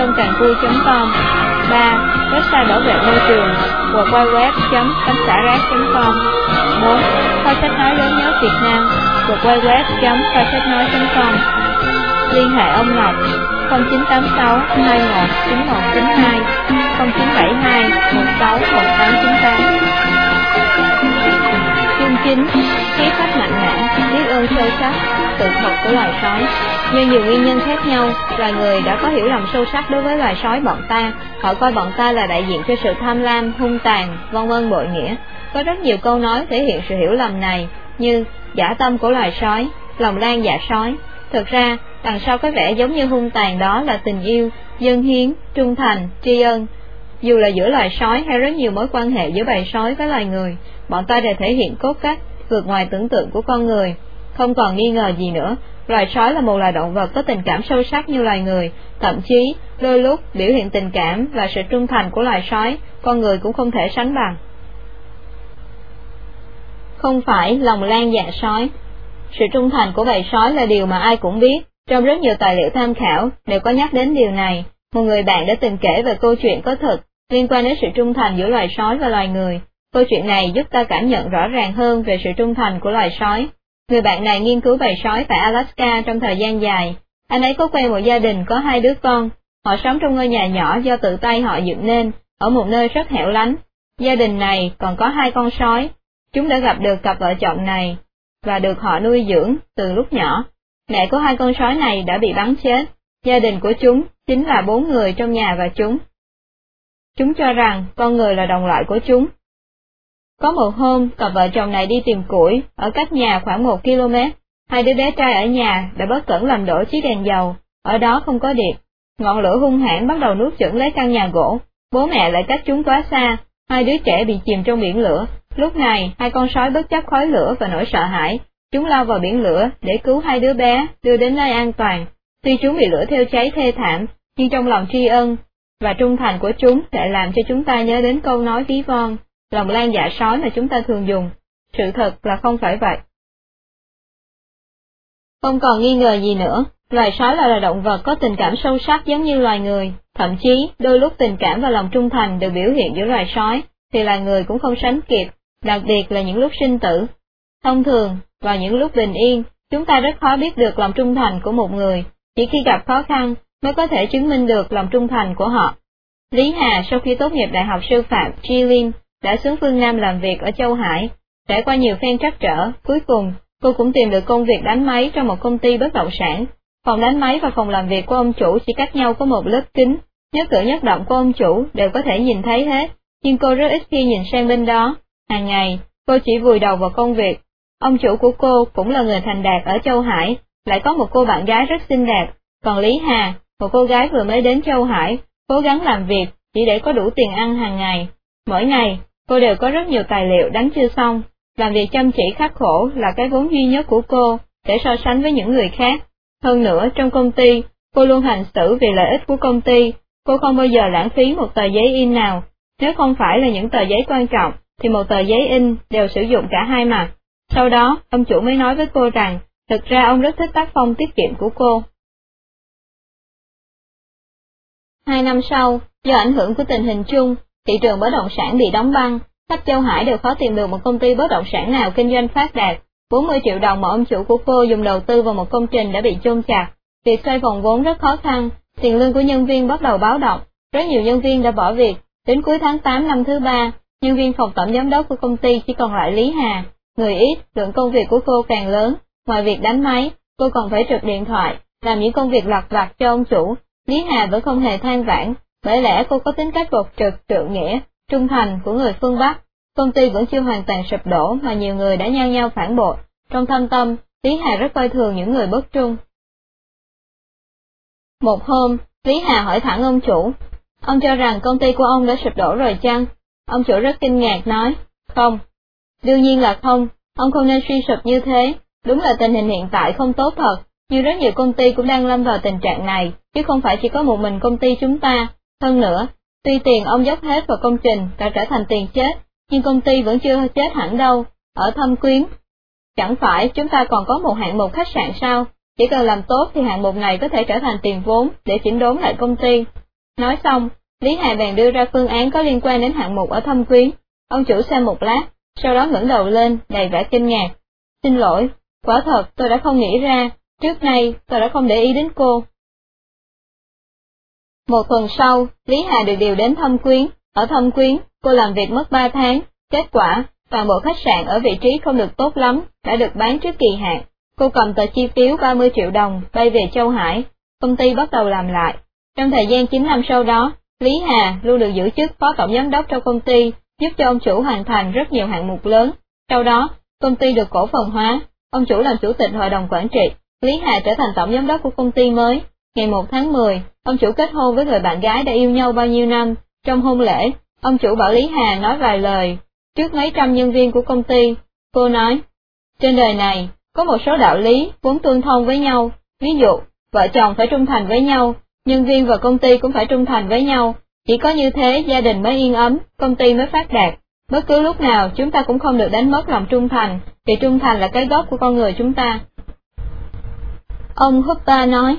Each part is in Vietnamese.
www.trongcànvui.com 3. Website bảo vệ môi trường, www.tămxả.com 4. Kho sách nói lớn nhất Việt Nam, www.kho-sách-nói.com Liên hệ ông Ngọc 0986 21 9192 0972 16 1898 chính, Khí phách mạnh mẽ, biết ơn sâu sắc, tự thuật của loài sói. Do nhiều nguyên nhân khác nhau, loài người đã có hiểu lầm sâu sắc đối với loài sói bọn ta Họ coi bọn ta là đại diện cho sự tham lam, hung tàn, vân vân bội nghĩa. Có rất nhiều câu nói thể hiện sự hiểu lầm này Như giả tâm của loài sói, lòng lan giả sói. Thực ra, đằng sau cái vẻ giống như hung tàn đó là tình yêu, dân hiến, trung thành, tri ân. Dù là giữa loài sói hay rất nhiều mối quan hệ giữa bầy sói với loài người, bọn ta đều thể hiện cốt cách, vượt ngoài tưởng tượng của con người. Không còn nghi ngờ gì nữa, loài sói là một loài động vật có tình cảm sâu sắc như loài người, thậm chí, đôi lúc biểu hiện tình cảm và sự trung thành của loài sói, con người cũng không thể sánh bằng. Không phải lòng lan dạ sói, sự trung thành của bầy sói là điều mà ai cũng biết, trong rất nhiều tài liệu tham khảo đều có nhắc đến điều này. Một người bạn đã từng kể về câu chuyện có thật liên quan đến sự trung thành giữa loài sói và loài người. Câu chuyện này giúp ta cảm nhận rõ ràng hơn về sự trung thành của loài sói. Người bạn này nghiên cứu bầy sói tại Alaska trong thời gian dài. Anh ấy có quen một gia đình có hai đứa con. Họ sống trong ngôi nhà nhỏ do tự tay họ dựng nên, ở một nơi rất hẻo lánh. Gia đình này còn có hai con sói. Chúng đã gặp được cặp vợ chồng này, và được họ nuôi dưỡng từ lúc nhỏ. Mẹ của hai con sói này đã bị bắn chết, gia đình của chúng chính là bốn người trong nhà và chúng. Chúng cho rằng con người là đồng loại của chúng. Có một hôm, cặp vợ chồng này đi tìm củi, ở cách nhà khoảng một km. Hai đứa bé trai ở nhà đã bất cẩn làm đổ chiếc đèn dầu, ở đó không có điện. Ngọn lửa hung hãn bắt đầu nuốt chửng lấy căn nhà gỗ, bố mẹ lại cách chúng quá xa, hai đứa trẻ bị chìm trong biển lửa, Lúc này, hai con sói bất chấp khói lửa và nỗi sợ hãi, chúng lao vào biển lửa để cứu hai đứa bé, đưa đến nơi an toàn. Tuy chúng bị lửa theo cháy thê thảm, nhưng trong lòng tri ân và trung thành của chúng sẽ làm cho chúng ta nhớ đến câu nói ví von, lòng lan dạ sói mà chúng ta thường dùng. Sự thật là không phải vậy. Không còn nghi ngờ gì nữa, loài sói là loài động vật có tình cảm sâu sắc giống như loài người, thậm chí đôi lúc tình cảm và lòng trung thành được biểu hiện giữa loài sói, thì loài người cũng không sánh kịp, đặc biệt là những lúc sinh tử. Thông thường, vào những lúc bình yên, chúng ta rất khó biết được lòng trung thành của một người, chỉ khi gặp khó khăn mới có thể chứng minh được lòng trung thành của họ. Lý Hà sau khi tốt nghiệp Đại học Sư phạm Jilin đã xuống phương Nam làm việc ở Châu Hải, trải qua nhiều phen trắc trở, cuối cùng cô cũng tìm được công việc đánh máy trong một công ty bất động sản. Phòng đánh máy và phòng làm việc của ông chủ chỉ cách nhau có một lớp kính, nhất cử nhất động của ông chủ đều có thể nhìn thấy hết, nhưng cô rất ít khi nhìn sang bên đó, Hàng ngày, cô chỉ vùi đầu vào công việc. Ông chủ của cô cũng là người thành đạt ở Châu Hải, lại có một cô bạn gái rất xinh đẹp, còn Lý Hà, một cô gái vừa mới đến Châu Hải, cố gắng làm việc chỉ để có đủ tiền ăn hàng ngày. Mỗi ngày, cô đều có rất nhiều tài liệu đánh chưa xong, làm việc chăm chỉ khắc khổ là cái vốn duy nhất của cô, để so sánh với những người khác. Hơn nữa, trong công ty, cô luôn hành xử vì lợi ích của công ty, cô không bao giờ lãng phí một tờ giấy in nào, nếu không phải là những tờ giấy quan trọng, thì một tờ giấy in đều sử dụng cả hai mặt. Sau đó, ông chủ mới nói với cô rằng, thực ra ông rất thích tác phong tiết kiệm của cô. Hai năm sau, do ảnh hưởng của tình hình chung, thị trường bất động sản bị đóng băng, khắp châu Hải đều khó tìm được một công ty bất động sản nào kinh doanh phát đạt. 40 triệu đồng mà ông chủ của cô dùng đầu tư vào một công trình đã bị chôn chặt. Việc xoay vòng vốn rất khó khăn, tiền lương của nhân viên bắt đầu báo động, rất nhiều nhân viên đã bỏ việc. Đến cuối tháng 8 năm thứ ba, Nhân viên phòng tổng giám đốc của công ty chỉ còn lại Lý Hà, người ít, lượng công việc của cô càng lớn, ngoài việc đánh máy, cô còn phải trực điện thoại, làm những công việc lặt vặt cho ông chủ. Lý Hà vẫn không hề than vãn, bởi lẽ cô có tính cách bột trực, trượng nghĩa, trung thành của người phương Bắc. Công ty vẫn chưa hoàn toàn sụp đổ mà nhiều người đã nhau nhau phản bội. Trong thâm tâm, Lý Hà rất coi thường những người bất trung. Một hôm, Lý Hà hỏi thẳng ông chủ, ông cho rằng công ty của ông đã sụp đổ rồi chăng? Ông chủ rất kinh ngạc nói, không. Đương nhiên là không, ông không nên suy sụp như thế, đúng là tình hình hiện tại không tốt thật, nhưng rất nhiều công ty cũng đang lâm vào tình trạng này, chứ không phải chỉ có một mình công ty chúng ta. Hơn nữa, tuy tiền ông dốc hết vào công trình đã trở thành tiền chết, nhưng công ty vẫn chưa chết hẳn đâu. Ở Thâm Quyến, chẳng phải chúng ta còn có một hạng mục khách sạn sao, chỉ cần làm tốt thì hạng mục này có thể trở thành tiền vốn để chỉnh đốn lại công ty. Nói xong, Lý Hà bèn đưa ra phương án có liên quan đến hạng mục ở thâm quyến. Ông chủ xem một lát, sau đó ngẩng đầu lên, đầy vẻ kinh ngạc. Xin lỗi, quả thật tôi đã không nghĩ ra, trước nay tôi đã không để ý đến cô. Một tuần sau, Lý Hà được điều đến thâm quyến. Ở thâm quyến, cô làm việc mất 3 tháng. Kết quả, toàn bộ khách sạn ở vị trí không được tốt lắm, đã được bán trước kỳ hạn. Cô cầm tờ chi phiếu 30 triệu đồng, bay về Châu Hải. Công ty bắt đầu làm lại. Trong thời gian 9 năm sau đó, Lý Hà luôn được giữ chức phó tổng giám đốc trong công ty, giúp cho ông chủ hoàn thành rất nhiều hạng mục lớn. Sau đó, công ty được cổ phần hóa, ông chủ làm chủ tịch hội đồng quản trị, Lý Hà trở thành tổng giám đốc của công ty mới. Ngày 1 tháng 10, ông chủ kết hôn với người bạn gái đã yêu nhau bao nhiêu năm. Trong hôn lễ, ông chủ bảo Lý Hà nói vài lời, trước mấy trăm nhân viên của công ty. Cô nói, trên đời này, có một số đạo lý vốn tương thông với nhau, ví dụ, vợ chồng phải trung thành với nhau, nhân viên và công ty cũng phải trung thành với nhau, chỉ có như thế gia đình mới yên ấm, công ty mới phát đạt. Bất cứ lúc nào chúng ta cũng không được đánh mất lòng trung thành, vì trung thành là cái gốc của con người chúng ta. Ông Hooper nói,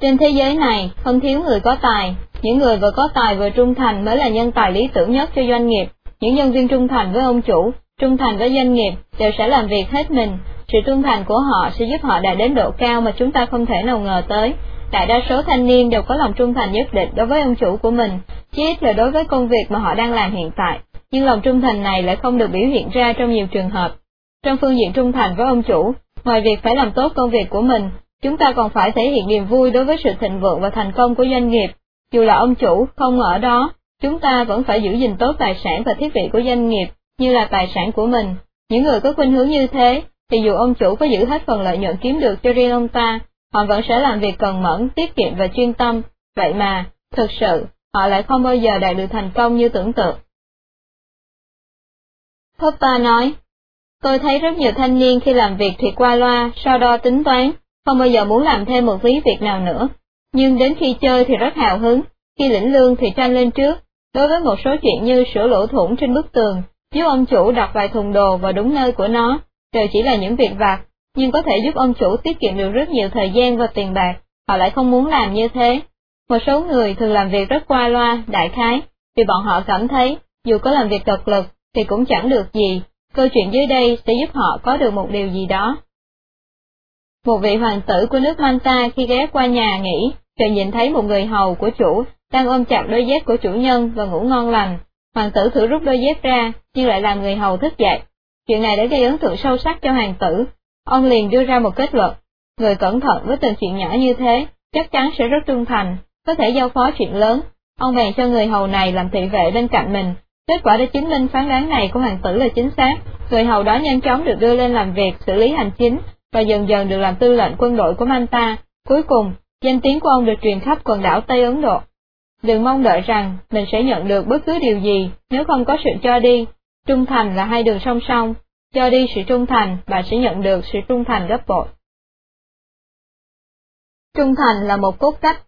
trên thế giới này không thiếu người có tài, những người vừa có tài vừa trung thành mới là nhân tài lý tưởng nhất cho doanh nghiệp. Những nhân viên trung thành với ông chủ, trung thành với doanh nghiệp đều sẽ làm việc hết mình. Sự trung thành của họ sẽ giúp họ đạt đến độ cao mà chúng ta không thể nào ngờ tới. Đại đa số thanh niên đều có lòng trung thành nhất định đối với ông chủ của mình, chí ít là đối với công việc mà họ đang làm hiện tại, nhưng lòng trung thành này lại không được biểu hiện ra trong nhiều trường hợp. Trong phương diện trung thành với ông chủ, ngoài việc phải làm tốt công việc của mình, chúng ta còn phải thể hiện niềm vui đối với sự thịnh vượng và thành công của doanh nghiệp. Dù là ông chủ không ở đó, chúng ta vẫn phải giữ gìn tốt tài sản và thiết bị của doanh nghiệp, như là tài sản của mình. Những người có khuynh hướng như thế, thì dù ông chủ có giữ hết phần lợi nhuận kiếm được cho riêng ông ta, họ vẫn sẽ làm việc cần mẫn, tiết kiệm và chuyên tâm. Vậy mà, thực sự, họ lại không bao giờ đạt được thành công như tưởng tượng. Hoppa nói, tôi thấy rất nhiều thanh niên khi làm việc thì qua loa, so đo tính toán, không bao giờ muốn làm thêm một ví việc nào nữa. Nhưng đến khi chơi thì rất hào hứng, khi lĩnh lương thì tranh lên trước. Đối với một số chuyện như sửa lỗ thủng trên bức tường, giúp ông chủ đặt vài thùng đồ vào đúng nơi của nó, đều chỉ là những việc vặt, nhưng có thể giúp ông chủ tiết kiệm được rất nhiều thời gian và tiền bạc, họ lại không muốn làm như thế. Một số người thường làm việc rất qua loa, đại khái, vì bọn họ cảm thấy, dù có làm việc cực lực, thì cũng chẳng được gì, câu chuyện dưới đây sẽ giúp họ có được một điều gì đó. Một vị hoàng tử của nước Manta khi ghé qua nhà nghỉ, chợt nhìn thấy một người hầu của chủ đang ôm chặt đôi dép của chủ nhân và ngủ ngon lành. Hoàng tử thử rút đôi dép ra, nhưng lại làm người hầu thức dậy. Chuyện này đã gây ấn tượng sâu sắc cho hoàng tử. Ông liền đưa ra một kết luận. Người cẩn thận với từng chuyện nhỏ như thế, chắc chắn sẽ rất trung thành, có thể giao phó chuyện lớn. Ông bèn cho người hầu này làm thị vệ bên cạnh mình. Kết quả đã chứng minh phán đoán này của hoàng tử là chính xác. Người hầu đó nhanh chóng được đưa lên làm việc xử lý hành chính và dần dần được làm tư lệnh quân đội của Manta. Cuối cùng, danh tiếng của ông được truyền khắp quần đảo Tây Ấn Độ. Đừng mong đợi rằng mình sẽ nhận được bất cứ điều gì nếu không có sự cho đi. Trung thành là hai đường song song, cho đi sự trung thành, bạn sẽ nhận được sự trung thành gấp bội. Trung thành là một cốt cách.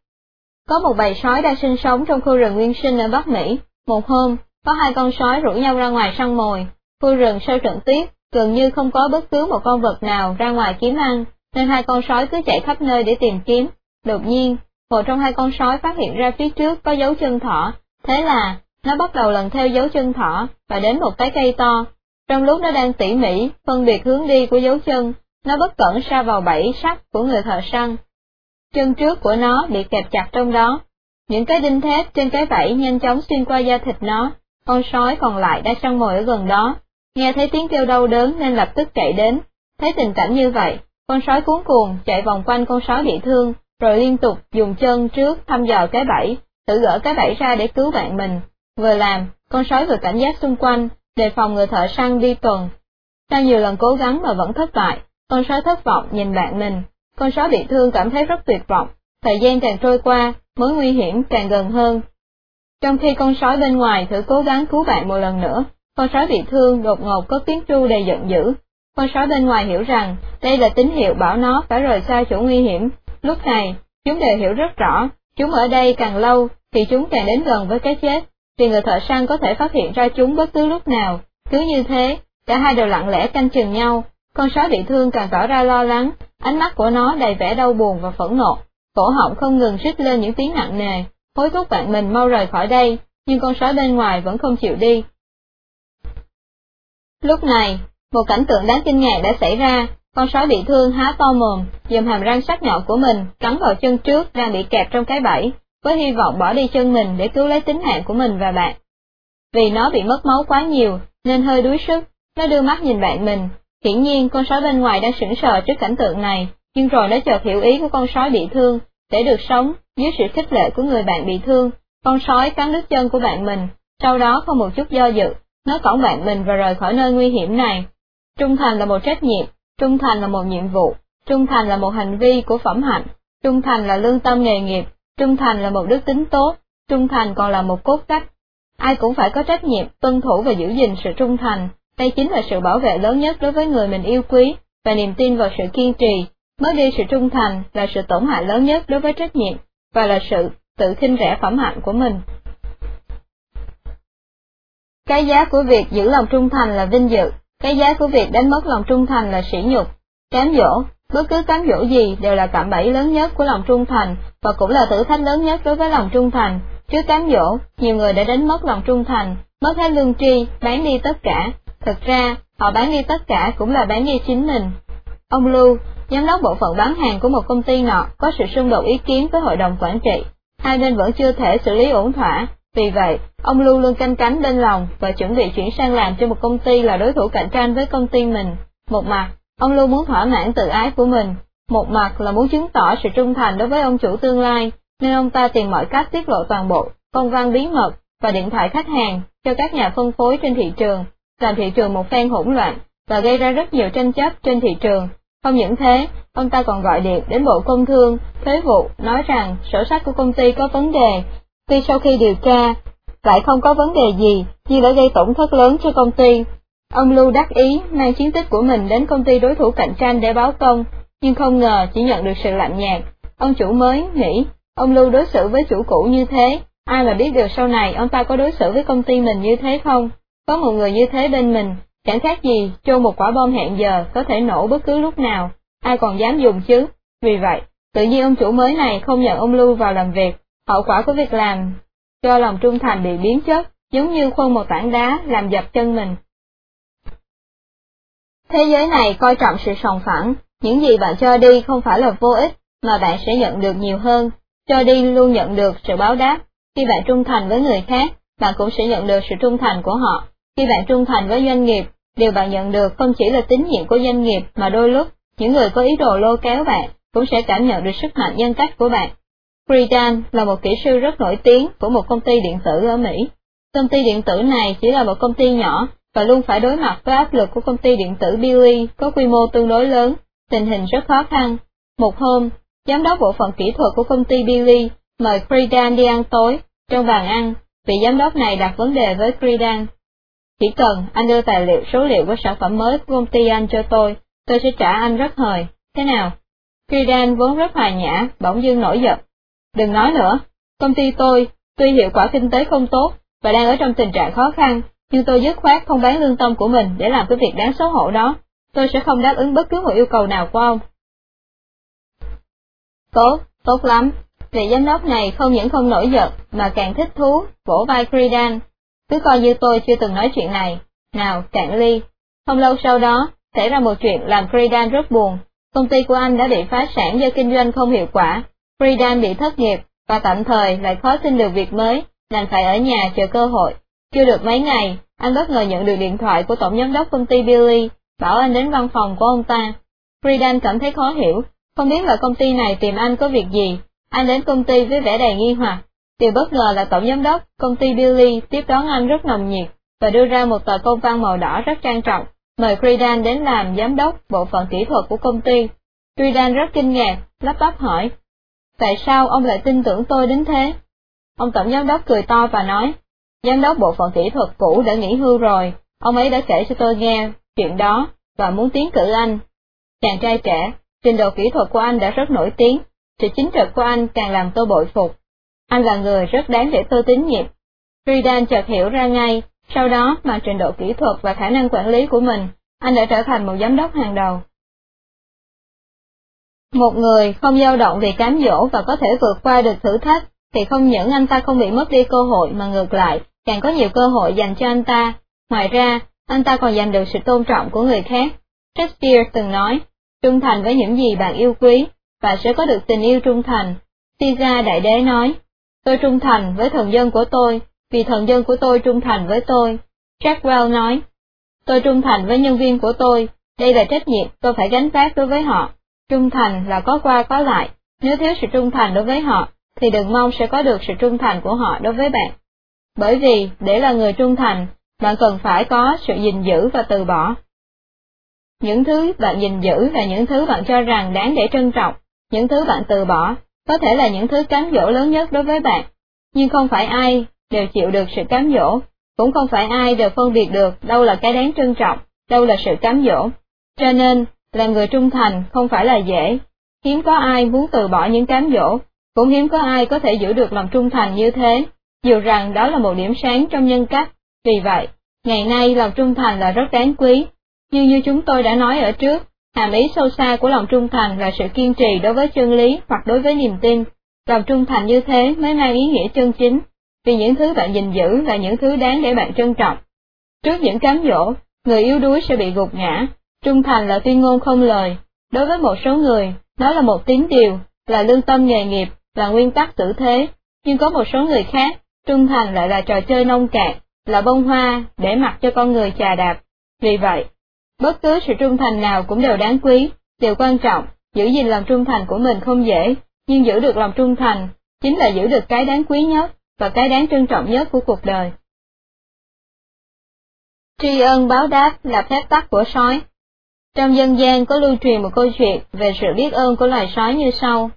Có một bầy sói đang sinh sống trong khu rừng nguyên sinh ở Bắc Mỹ. Một hôm, có hai con sói rủ nhau ra ngoài săn mồi. Khu rừng sau trận tuyết, gần như không có bất cứ một con vật nào ra ngoài kiếm ăn, nên hai con sói cứ chạy khắp nơi để tìm kiếm. Đột nhiên, một trong hai con sói phát hiện ra phía trước có dấu chân thỏ, thế là, nó bắt đầu lần theo dấu chân thỏ, và đến một cái cây to. Trong lúc nó đang tỉ mỉ, phân biệt hướng đi của dấu chân, nó bất cẩn sa vào bẫy sắt của người thợ săn. Chân trước của nó bị kẹp chặt trong đó. Những cái đinh thép trên cái vẫy nhanh chóng xuyên qua da thịt nó, con sói còn lại đã săn mồi ở gần đó, nghe thấy tiếng kêu đau đớn nên lập tức chạy đến. Thấy tình cảnh như vậy, con sói cuốn cuồng chạy vòng quanh con sói bị thương, rồi liên tục dùng chân trước thăm dò cái bẫy, thử gỡ cái bẫy ra để cứu bạn mình. Vừa làm, con sói vừa cảnh giác xung quanh, đề phòng người thợ săn đi tuần. Sau nhiều lần cố gắng mà vẫn thất bại, con sói thất vọng nhìn bạn mình, con sói bị thương cảm thấy rất tuyệt vọng, thời gian càng trôi qua, mối nguy hiểm càng gần hơn. Trong khi con sói bên ngoài thử cố gắng cứu bạn một lần nữa, con sói bị thương đột ngột có tiếng tru đầy giận dữ. Con sói bên ngoài hiểu rằng đây là tín hiệu bảo nó phải rời xa chỗ nguy hiểm. Lúc này, chúng đều hiểu rất rõ, chúng ở đây càng lâu thì chúng càng đến gần với cái chết, vì người thợ săn có thể phát hiện ra chúng bất cứ lúc nào. Cứ như thế, cả hai đều lặng lẽ canh chừng nhau. Con sói bị thương càng tỏ ra lo lắng, ánh mắt của nó đầy vẻ đau buồn và phẫn nộ, cổ họng không ngừng rít lên những tiếng nặng nề, hối thúc bạn mình mau rời khỏi đây, nhưng con sói bên ngoài vẫn không chịu đi. Lúc này, một cảnh tượng đáng kinh ngạc đã xảy ra, con sói bị thương há to mồm, dùng hàm răng sắc nhọn của mình cắn vào chân trước đang bị kẹp trong cái bẫy, với hy vọng bỏ đi chân mình để cứu lấy tính mạng của mình và bạn. Vì nó bị mất máu quá nhiều, nên hơi đuối sức, nó đưa mắt nhìn bạn mình. Hiển nhiên con sói bên ngoài đang sững sờ trước cảnh tượng này, nhưng rồi nó chợt hiểu ý của con sói bị thương, để được sống dưới sự khích lệ của người bạn bị thương, con sói cắn đứt chân của bạn mình, sau đó không một chút do dự, nó cõng bạn mình và rời khỏi nơi nguy hiểm này. Trung thành là một trách nhiệm, trung thành là một nhiệm vụ, trung thành là một hành vi của phẩm hạnh, trung thành là lương tâm nghề nghiệp, trung thành là một đức tính tốt, trung thành còn là một cốt cách. Ai cũng phải có trách nhiệm tuân thủ và giữ gìn sự trung thành, đây chính là sự bảo vệ lớn nhất đối với người mình yêu quý, và niềm tin vào sự kiên trì, mất đi sự trung thành là sự tổn hại lớn nhất đối với trách nhiệm, và là sự tự khinh rẻ phẩm hạnh của mình. Cái giá của việc giữ lòng trung thành là vinh dự, cái giá của việc đánh mất lòng trung thành là sỉ nhục. Cám dỗ, bất cứ cám dỗ gì đều là cạm bẫy lớn nhất của lòng trung thành, và cũng là thử thách lớn nhất đối với lòng trung thành. Trước cám dỗ, nhiều người đã đánh mất lòng trung thành, mất hết lương tri, bán đi tất cả. Thực ra, họ bán đi tất cả cũng là bán đi chính mình. Ông Lưu, giám đốc bộ phận bán hàng của một công ty nọ, có sự xung đột ý kiến với hội đồng quản trị. Hai bên vẫn chưa thể xử lý ổn thỏa, vì vậy, ông luôn luôn canh cánh bên lòng và chuẩn bị chuyển sang làm cho một công ty là đối thủ cạnh tranh với công ty mình. Một mặt, ông luôn muốn thỏa mãn tự ái của mình, một mặt là muốn chứng tỏ sự trung thành đối với ông chủ tương lai, nên ông ta tìm mọi cách tiết lộ toàn bộ công văn bí mật và điện thoại khách hàng cho các nhà phân phối trên thị trường, làm thị trường một phen hỗn loạn và gây ra rất nhiều tranh chấp trên thị trường. Không những thế, ông ta còn gọi điện đến Bộ Công Thương, Thuế vụ, nói rằng sổ sách của công ty có vấn đề Tuy sau khi điều tra, lại không có vấn đề gì, nhưng đã gây tổn thất lớn cho công ty. Ông Lưu đắc ý mang chiến tích của mình đến công ty đối thủ cạnh tranh để báo công, nhưng không ngờ chỉ nhận được sự lạnh nhạt. Ông chủ mới nghĩ, ông Lưu đối xử với chủ cũ như thế, ai mà biết được sau này ông ta có đối xử với công ty mình như thế không? Có một người như thế bên mình, chẳng khác gì chôn một quả bom hẹn giờ có thể nổ bất cứ lúc nào, ai còn dám dùng chứ? Vì vậy, tự nhiên ông chủ mới này không nhận ông Lưu vào làm việc, Hậu quả của việc làm cho lòng trung thành bị biến chất, giống như khuôn một tảng đá làm dập chân mình. Thế giới này coi trọng sự sòng phẳng, những gì bạn cho đi không phải là vô ích, mà bạn sẽ nhận được nhiều hơn. Cho đi luôn nhận được sự báo đáp. Khi bạn trung thành với người khác, bạn cũng sẽ nhận được sự trung thành của họ. Khi bạn trung thành với doanh nghiệp, điều bạn nhận được không chỉ là tín nhiệm của doanh nghiệp mà đôi lúc, những người có ý đồ lôi kéo bạn cũng sẽ cảm nhận được sức mạnh nhân cách của bạn. Friedan là một kỹ sư rất nổi tiếng của một công ty điện tử ở Mỹ. Công ty điện tử này chỉ là một công ty nhỏ và luôn phải đối mặt với áp lực của công ty điện tử Billy có quy mô tương đối lớn, tình hình rất khó khăn. Một hôm, giám đốc bộ phận kỹ thuật của công ty Billy mời Friedan đi ăn tối, trong bàn ăn, vị giám đốc này đặt vấn đề với Friedan. Chỉ cần anh đưa tài liệu số liệu của sản phẩm mới của công ty anh cho tôi, tôi sẽ trả anh rất hời, thế nào? Friedan vốn rất hòa nhã, bỗng dưng nổi giận. Đừng nói nữa, công ty tôi, tuy hiệu quả kinh tế không tốt, và đang ở trong tình trạng khó khăn, nhưng tôi dứt khoát không bán lương tâm của mình để làm cái việc đáng xấu hổ đó. Tôi sẽ không đáp ứng bất cứ một yêu cầu nào của ông. Tốt, tốt lắm. Vị giám đốc này không những không nổi giận, mà càng thích thú, vỗ vai Credan. Cứ coi như tôi chưa từng nói chuyện này. Nào, cạn ly. Không lâu sau đó, xảy ra một chuyện làm Credan rất buồn. Công ty của anh đã bị phá sản do kinh doanh không hiệu quả, Friedan bị thất nghiệp, và tạm thời lại khó xin được việc mới, đành phải ở nhà chờ cơ hội. Chưa được mấy ngày, anh bất ngờ nhận được điện thoại của tổng giám đốc công ty Billy, bảo anh đến văn phòng của ông ta. Friedan cảm thấy khó hiểu, không biết là công ty này tìm anh có việc gì. Anh đến công ty với vẻ đầy nghi hoặc. Điều bất ngờ là tổng giám đốc, công ty Billy tiếp đón anh rất nồng nhiệt, và đưa ra một tờ công văn màu đỏ rất trang trọng, mời Friedan đến làm giám đốc bộ phận kỹ thuật của công ty. Friedan rất kinh ngạc, lắp bắp hỏi, Tại sao ông lại tin tưởng tôi đến thế? Ông tổng giám đốc cười to và nói, giám đốc bộ phận kỹ thuật cũ đã nghỉ hưu rồi, ông ấy đã kể cho tôi nghe chuyện đó, và muốn tiến cử anh. Chàng trai trẻ, trình độ kỹ thuật của anh đã rất nổi tiếng, sự chính trực của anh càng làm tôi bội phục. Anh là người rất đáng để tôi tín nhiệm. Friedan chợt hiểu ra ngay, sau đó mà trình độ kỹ thuật và khả năng quản lý của mình anh đã trở thành một giám đốc hàng đầu. Một người không dao động vì cám dỗ và có thể vượt qua được thử thách, thì không những anh ta không bị mất đi cơ hội mà ngược lại, càng có nhiều cơ hội dành cho anh ta. Ngoài ra, anh ta còn giành được sự tôn trọng của người khác. Shakespeare từng nói, trung thành với những gì bạn yêu quý, và sẽ có được tình yêu trung thành. Caesar Đại Đế nói, tôi trung thành với thần dân của tôi, vì thần dân của tôi trung thành với tôi. Jackwell nói, tôi trung thành với nhân viên của tôi, đây là trách nhiệm tôi phải gánh vác đối với họ. Trung thành là có qua có lại, nếu thiếu sự trung thành đối với họ, thì đừng mong sẽ có được sự trung thành của họ đối với bạn. Bởi vì, để là người trung thành, bạn cần phải có sự gìn giữ và từ bỏ. Những thứ bạn gìn giữ là những thứ bạn cho rằng đáng để trân trọng, những thứ bạn từ bỏ, có thể là những thứ cám dỗ lớn nhất đối với bạn, nhưng không phải ai đều chịu được sự cám dỗ, cũng không phải ai đều phân biệt được đâu là cái đáng trân trọng, đâu là sự cám dỗ. Cho nên, làm người trung thành không phải là dễ, hiếm có ai muốn từ bỏ những cám dỗ, cũng hiếm có ai có thể giữ được lòng trung thành như thế, dù rằng đó là một điểm sáng trong nhân cách. Vì vậy, ngày nay lòng trung thành là rất đáng quý, Như như chúng tôi đã nói ở trước, hàm ý sâu xa của lòng trung thành là sự kiên trì đối với chân lý hoặc đối với niềm tin. Lòng trung thành như thế mới mang ý nghĩa chân chính, vì những thứ bạn gìn giữ là những thứ đáng để bạn trân trọng. Trước những cám dỗ, người yếu đuối sẽ bị gục ngã, trung thành là tuyên ngôn không lời. Đối với một số người, đó là một tín điều, là lương tâm nghề nghiệp, là nguyên tắc tử thế, nhưng có một số người khác, trung thành lại là trò chơi nông cạn, là bông hoa, để mặc cho con người chà đạp. Vì vậy, bất cứ sự trung thành nào cũng đều đáng quý, điều quan trọng, giữ gìn lòng trung thành của mình không dễ, nhưng giữ được lòng trung thành, chính là giữ được cái đáng quý nhất, và cái đáng trân trọng nhất của cuộc đời. Tri ân báo đáp là phép tắc của sói. Trong dân gian có lưu truyền một câu chuyện về sự biết ơn của loài sói như sau.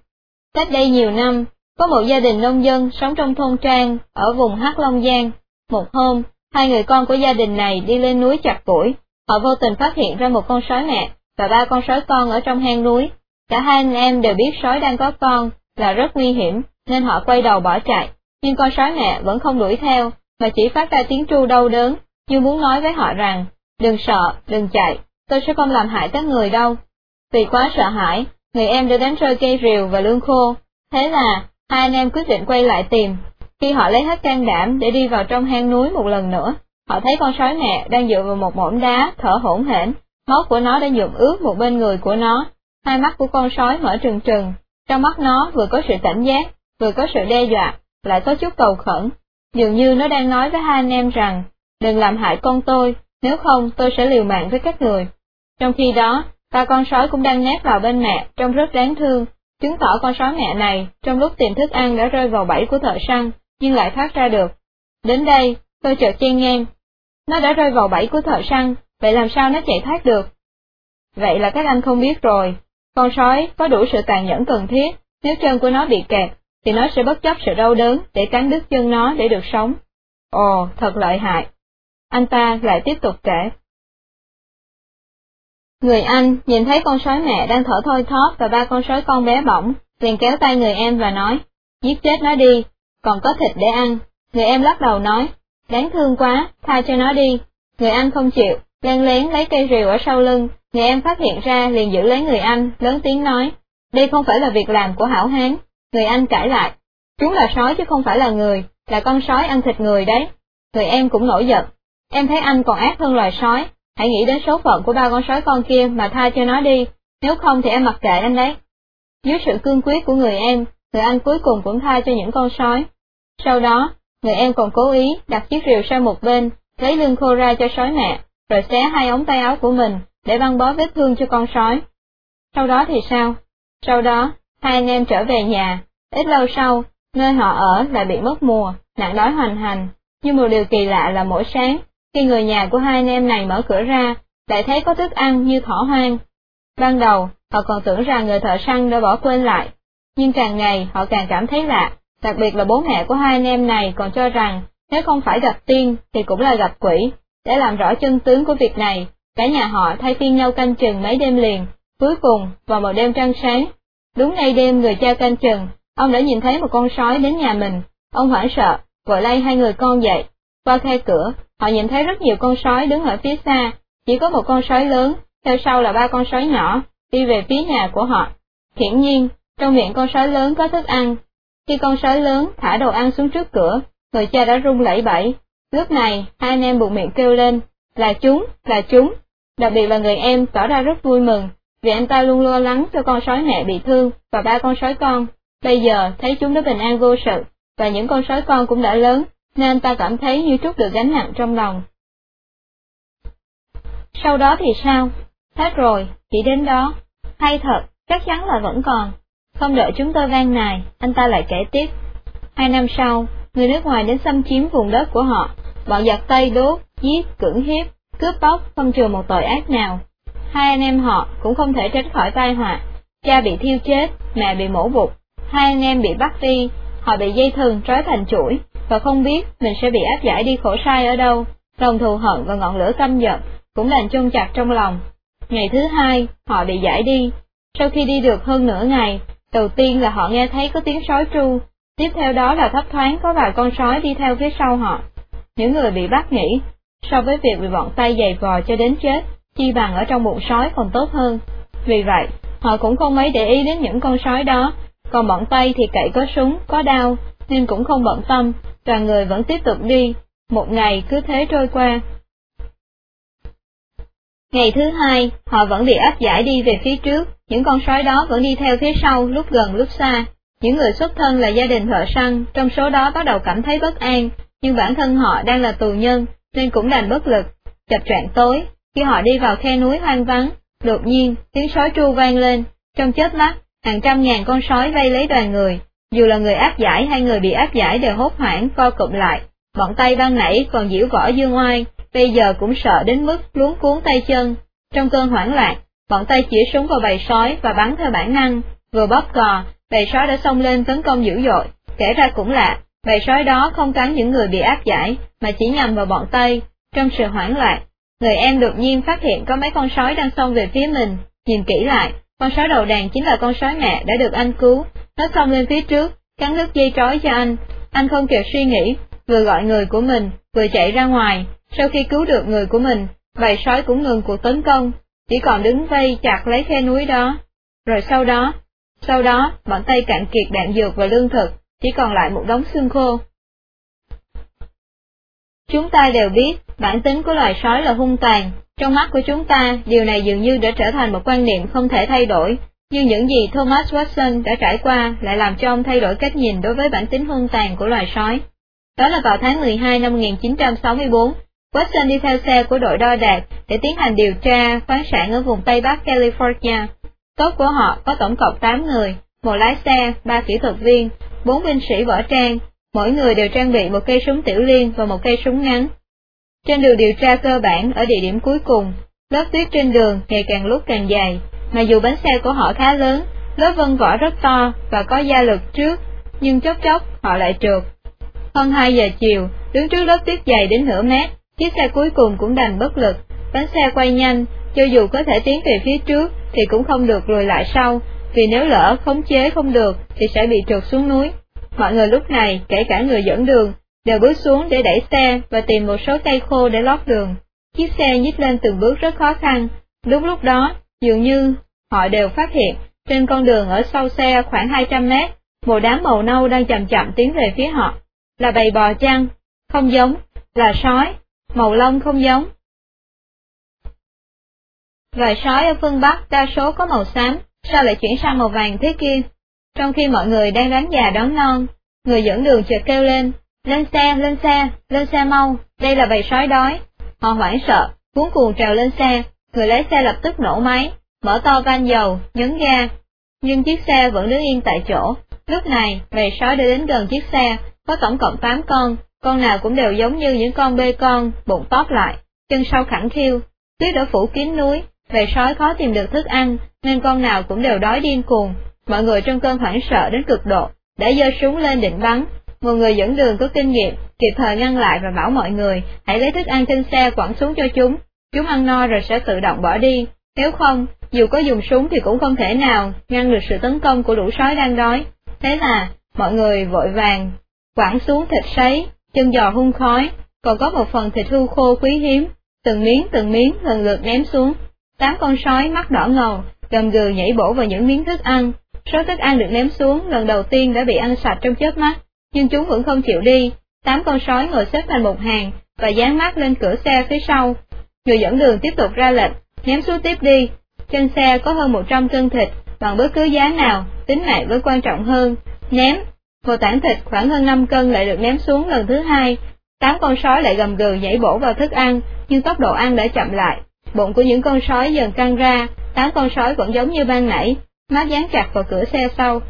Cách đây nhiều năm, có một gia đình nông dân sống trong thôn Trang, ở vùng Hắc Long Giang. Một hôm, hai người con của gia đình này đi lên núi chặt củi, họ vô tình phát hiện ra một con sói mẹ và ba con sói con ở trong hang núi. Cả hai anh em đều biết sói đang có con là rất nguy hiểm, nên họ quay đầu bỏ chạy nhưng con sói mẹ vẫn không đuổi theo, mà chỉ phát ra tiếng tru đau đớn, như muốn nói với họ rằng, đừng sợ, đừng chạy, tôi sẽ không làm hại các người đâu. Vì quá sợ hãi, người em đã đánh rơi cây rìu và lương khô, thế là, hai anh em quyết định quay lại tìm. Khi họ lấy hết can đảm để đi vào trong hang núi một lần nữa, họ thấy con sói mẹ đang dựa vào một mỏm đá, thở hổn hển, máu của nó đã nhuộm ướt một bên người của nó, hai mắt của con sói mở trừng trừng, trong mắt nó vừa có sự cảnh giác, vừa có sự đe dọa, lại có chút cầu khẩn, dường như nó đang nói với hai anh em rằng, đừng làm hại con tôi, nếu không tôi sẽ liều mạng với các người. Trong khi đó, ba con sói cũng đang nép vào bên mẹ, trông rất đáng thương, chứng tỏ con sói mẹ này, trong lúc tìm thức ăn đã rơi vào bẫy của thợ săn, nhưng lại thoát ra được. Đến đây, tôi chợt chen ngang. Nó đã rơi vào bẫy của thợ săn, vậy làm sao nó chạy thoát được? Vậy là các anh không biết rồi, con sói có đủ sự tàn nhẫn cần thiết, nếu chân của nó bị kẹt, thì nó sẽ bất chấp sự đau đớn để cắn đứt chân nó để được sống. Ồ, thật lợi hại. Anh ta lại tiếp tục kể. Người anh nhìn thấy con sói mẹ đang thở thôi thóp và ba con sói con bé bỏng, liền kéo tay người em và nói, giết chết nó đi, còn có thịt để ăn. Người em lắc đầu nói, đáng thương quá, tha cho nó đi. Người anh không chịu, len lén lấy cây rìu ở sau lưng, người em phát hiện ra liền giữ lấy người anh, lớn tiếng nói, đây không phải là việc làm của hảo hán, Người anh cãi lại, chúng là sói chứ không phải là người, là con sói ăn thịt người đấy. Người em cũng nổi giận, em thấy anh còn ác hơn loài sói, hãy nghĩ đến số phận của ba con sói con kia mà tha cho nó đi, nếu không thì em mặc kệ anh đấy. Dưới sự cương quyết của người em, người anh cuối cùng cũng tha cho những con sói. Sau đó, người em còn cố ý đặt chiếc rìu sang một bên, lấy lưng khô ra cho sói mẹ, rồi xé hai ống tay áo của mình, để băng bó vết thương cho con sói. Sau đó thì sao? Sau đó, Hai anh em trở về nhà, ít lâu sau, nơi họ ở lại bị mất mùa, nạn đói hoành hành. Nhưng một điều kỳ lạ là mỗi sáng, khi người nhà của hai anh em này mở cửa ra, lại thấy có thức ăn như thỏ hoang. Ban đầu, họ còn tưởng rằng người thợ săn đã bỏ quên lại, nhưng càng ngày họ càng cảm thấy lạ, đặc biệt là bố mẹ của hai anh em này còn cho rằng nếu không phải gặp tiên thì cũng là gặp quỷ. Để làm rõ chân tướng của việc này, cả nhà họ thay phiên nhau canh chừng mấy đêm liền, cuối cùng vào một đêm trăng sáng, Đúng ngay đêm người cha canh chừng, ông đã nhìn thấy một con sói đến nhà mình, ông hoảng sợ, vội lay hai người con dậy. Qua khe cửa, họ nhìn thấy rất nhiều con sói đứng ở phía xa, chỉ có một con sói lớn, theo sau là ba con sói nhỏ, đi về phía nhà của họ. Hiển nhiên, trong miệng con sói lớn có thức ăn. Khi con sói lớn thả đồ ăn xuống trước cửa, người cha đã rung lẩy bẩy. Lúc này, hai anh em buộc miệng kêu lên, là chúng, là chúng. Đặc biệt là người em tỏ ra rất vui mừng, vì anh ta luôn lo lắng cho con sói mẹ bị thương và ba con sói con. Bây giờ, thấy chúng đã bình an vô sự, và những con sói con cũng đã lớn, nên ta cảm thấy như trút được gánh nặng trong lòng. Sau đó thì sao? Hết rồi, chỉ đến đó. Hay thật, chắc chắn là vẫn còn. Không đợi chúng tôi van nài, anh ta lại kể tiếp. Hai năm sau, người nước ngoài đến xâm chiếm vùng đất của họ, bọn giặc Tây đốt, giết, cưỡng hiếp, cướp bóc, không trừ một tội ác nào. Hai anh em họ cũng không thể tránh khỏi tai họa, cha bị thiêu chết, mẹ bị mổ bụt, hai anh em bị bắt đi, họ bị dây thừng trói thành chuỗi, và không biết mình sẽ bị áp giải đi khổ sai ở đâu, lòng thù hận và ngọn lửa căm giận cũng đành chôn chặt trong lòng. Ngày thứ hai, họ bị giải đi. Sau khi đi được hơn nửa ngày, đầu tiên là họ nghe thấy có tiếng sói tru, tiếp theo đó là thấp thoáng có vài con sói đi theo phía sau họ. Những người bị bắt nghĩ, so với việc bị bọn tay giày vò cho đến chết, chi bằng ở trong bụng sói còn tốt hơn. Vì vậy, họ cũng không mấy để ý đến những con sói đó, còn bọn tay thì cậy có súng, có đao, nên cũng không bận tâm, toàn người vẫn tiếp tục đi, một ngày cứ thế trôi qua. Ngày thứ hai, họ vẫn bị áp giải đi về phía trước, những con sói đó vẫn đi theo phía sau, lúc gần lúc xa. Những người xuất thân là gia đình thợ săn, trong số đó bắt đầu cảm thấy bất an, nhưng bản thân họ đang là tù nhân, nên cũng đành bất lực. Chập trạng tối, khi họ đi vào khe núi hoang vắng, đột nhiên, tiếng sói tru vang lên, trong chớp mắt, hàng trăm ngàn con sói vây lấy đoàn người, dù là người áp giải hay người bị áp giải đều hốt hoảng co cụm lại, bọn tay ban nãy còn diễu võ dương oai, bây giờ cũng sợ đến mức luống cuốn tay chân. Trong cơn hoảng loạn, bọn tay chỉ súng vào bầy sói và bắn theo bản năng, vừa bóp cò, bầy sói đã xông lên tấn công dữ dội, kể ra cũng lạ, bầy sói đó không cắn những người bị áp giải, mà chỉ nhằm vào bọn Tây. Trong sự hoảng loạn, người em đột nhiên phát hiện có mấy con sói đang xông về phía mình, nhìn kỹ lại, con sói đầu đàn chính là con sói mẹ đã được anh cứu, nó xông lên phía trước, cắn đứt dây trói cho anh, anh không kịp suy nghĩ, vừa gọi người của mình, vừa chạy ra ngoài, sau khi cứu được người của mình, bầy sói cũng ngừng cuộc tấn công, chỉ còn đứng vây chặt lấy khe núi đó. Rồi sau đó, sau đó, bọn Tây cạn kiệt đạn dược và lương thực, chỉ còn lại một đống xương khô. Chúng ta đều biết, bản tính của loài sói là hung tàn, trong mắt của chúng ta, điều này dường như đã trở thành một quan niệm không thể thay đổi, nhưng những gì Thomas Watson đã trải qua lại làm cho ông thay đổi cách nhìn đối với bản tính hung tàn của loài sói. Đó là vào tháng 12 năm 1964, Watson đi theo xe của đội đo đạc để tiến hành điều tra khoáng sản ở vùng Tây Bắc California. Tốt của họ có tổng cộng 8 người, một lái xe, ba kỹ thuật viên, bốn binh sĩ võ trang, mỗi người đều trang bị một cây súng tiểu liên và một cây súng ngắn. Trên đường điều tra cơ bản ở địa điểm cuối cùng, lớp tuyết trên đường ngày càng lúc càng dày, mà dù bánh xe của họ khá lớn, lớp vân vỏ rất to và có gia lực trước, nhưng chốc chốc họ lại trượt. Hơn 2 giờ chiều, đứng trước lớp tuyết dày đến nửa mét, chiếc xe cuối cùng cũng đành bất lực, bánh xe quay nhanh, cho dù có thể tiến về phía trước thì cũng không được lùi lại sau, vì nếu lỡ khống chế không được thì sẽ bị trượt xuống núi. Mọi người lúc này, kể cả người dẫn đường, đều bước xuống để đẩy xe và tìm một số cây khô để lót đường. Chiếc xe nhích lên từng bước rất khó khăn. Đúng lúc đó, dường như họ đều phát hiện, trên con đường ở sau xe khoảng 200 mét, một đám màu nâu đang chậm chậm tiến về phía họ. Là bầy bò chăng? Không giống. Là sói. Màu lông không giống. Loài sói ở phương Bắc đa số có màu xám, sao lại chuyển sang màu vàng thế kia? Trong khi mọi người đang đánh già đón non, người dẫn đường chợt kêu lên, lên xe, lên xe, lên xe mau, đây là bầy sói đói. Họ hoảng sợ, cuốn cuồng trèo lên xe, người lái xe lập tức nổ máy, mở to van dầu, nhấn ga. Nhưng chiếc xe vẫn đứng yên tại chỗ. Lúc này, bầy sói đã đến gần chiếc xe, có tổng cộng 8 con, con nào cũng đều giống như những con bê con, bụng tóp lại, chân sau khẳng khiu. Tuyết đã phủ kín núi, bầy sói khó tìm được thức ăn, nên con nào cũng đều đói điên cuồng. Mọi người trong cơn hoảng sợ đến cực độ, đã giơ súng lên định bắn, một người dẫn đường có kinh nghiệm, kịp thời ngăn lại và bảo mọi người, hãy lấy thức ăn trên xe quẳng xuống cho chúng, chúng ăn no rồi sẽ tự động bỏ đi, nếu không, dù có dùng súng thì cũng không thể nào ngăn được sự tấn công của lũ sói đang đói. Thế là, mọi người vội vàng, quẳng xuống thịt sấy, chân giò hung khói, còn có một phần thịt hưu khô quý hiếm, từng miếng từng miếng lần lượt ném xuống. Tám con sói mắt đỏ ngầu, gầm gừ nhảy bổ vào những miếng thức ăn. Số thức ăn được ném xuống lần đầu tiên đã bị ăn sạch trong chớp mắt, nhưng chúng vẫn không chịu đi. Tám con sói ngồi xếp thành một hàng và dán mắt lên cửa xe phía sau. Người dẫn đường tiếp tục ra lệnh, ném xuống tiếp đi. Trên xe có hơn 100 cân thịt, bằng bất cứ giá nào, tính mạng với quan trọng hơn. Ném, một tảng thịt khoảng hơn 5 cân lại được ném xuống lần thứ hai. Tám con sói lại gầm gừ nhảy bổ vào thức ăn, nhưng tốc độ ăn đã chậm lại. Bụng của những con sói dần căng ra, tám con sói vẫn giống như ban nãy, mắt dán chặt vào cửa xe sau.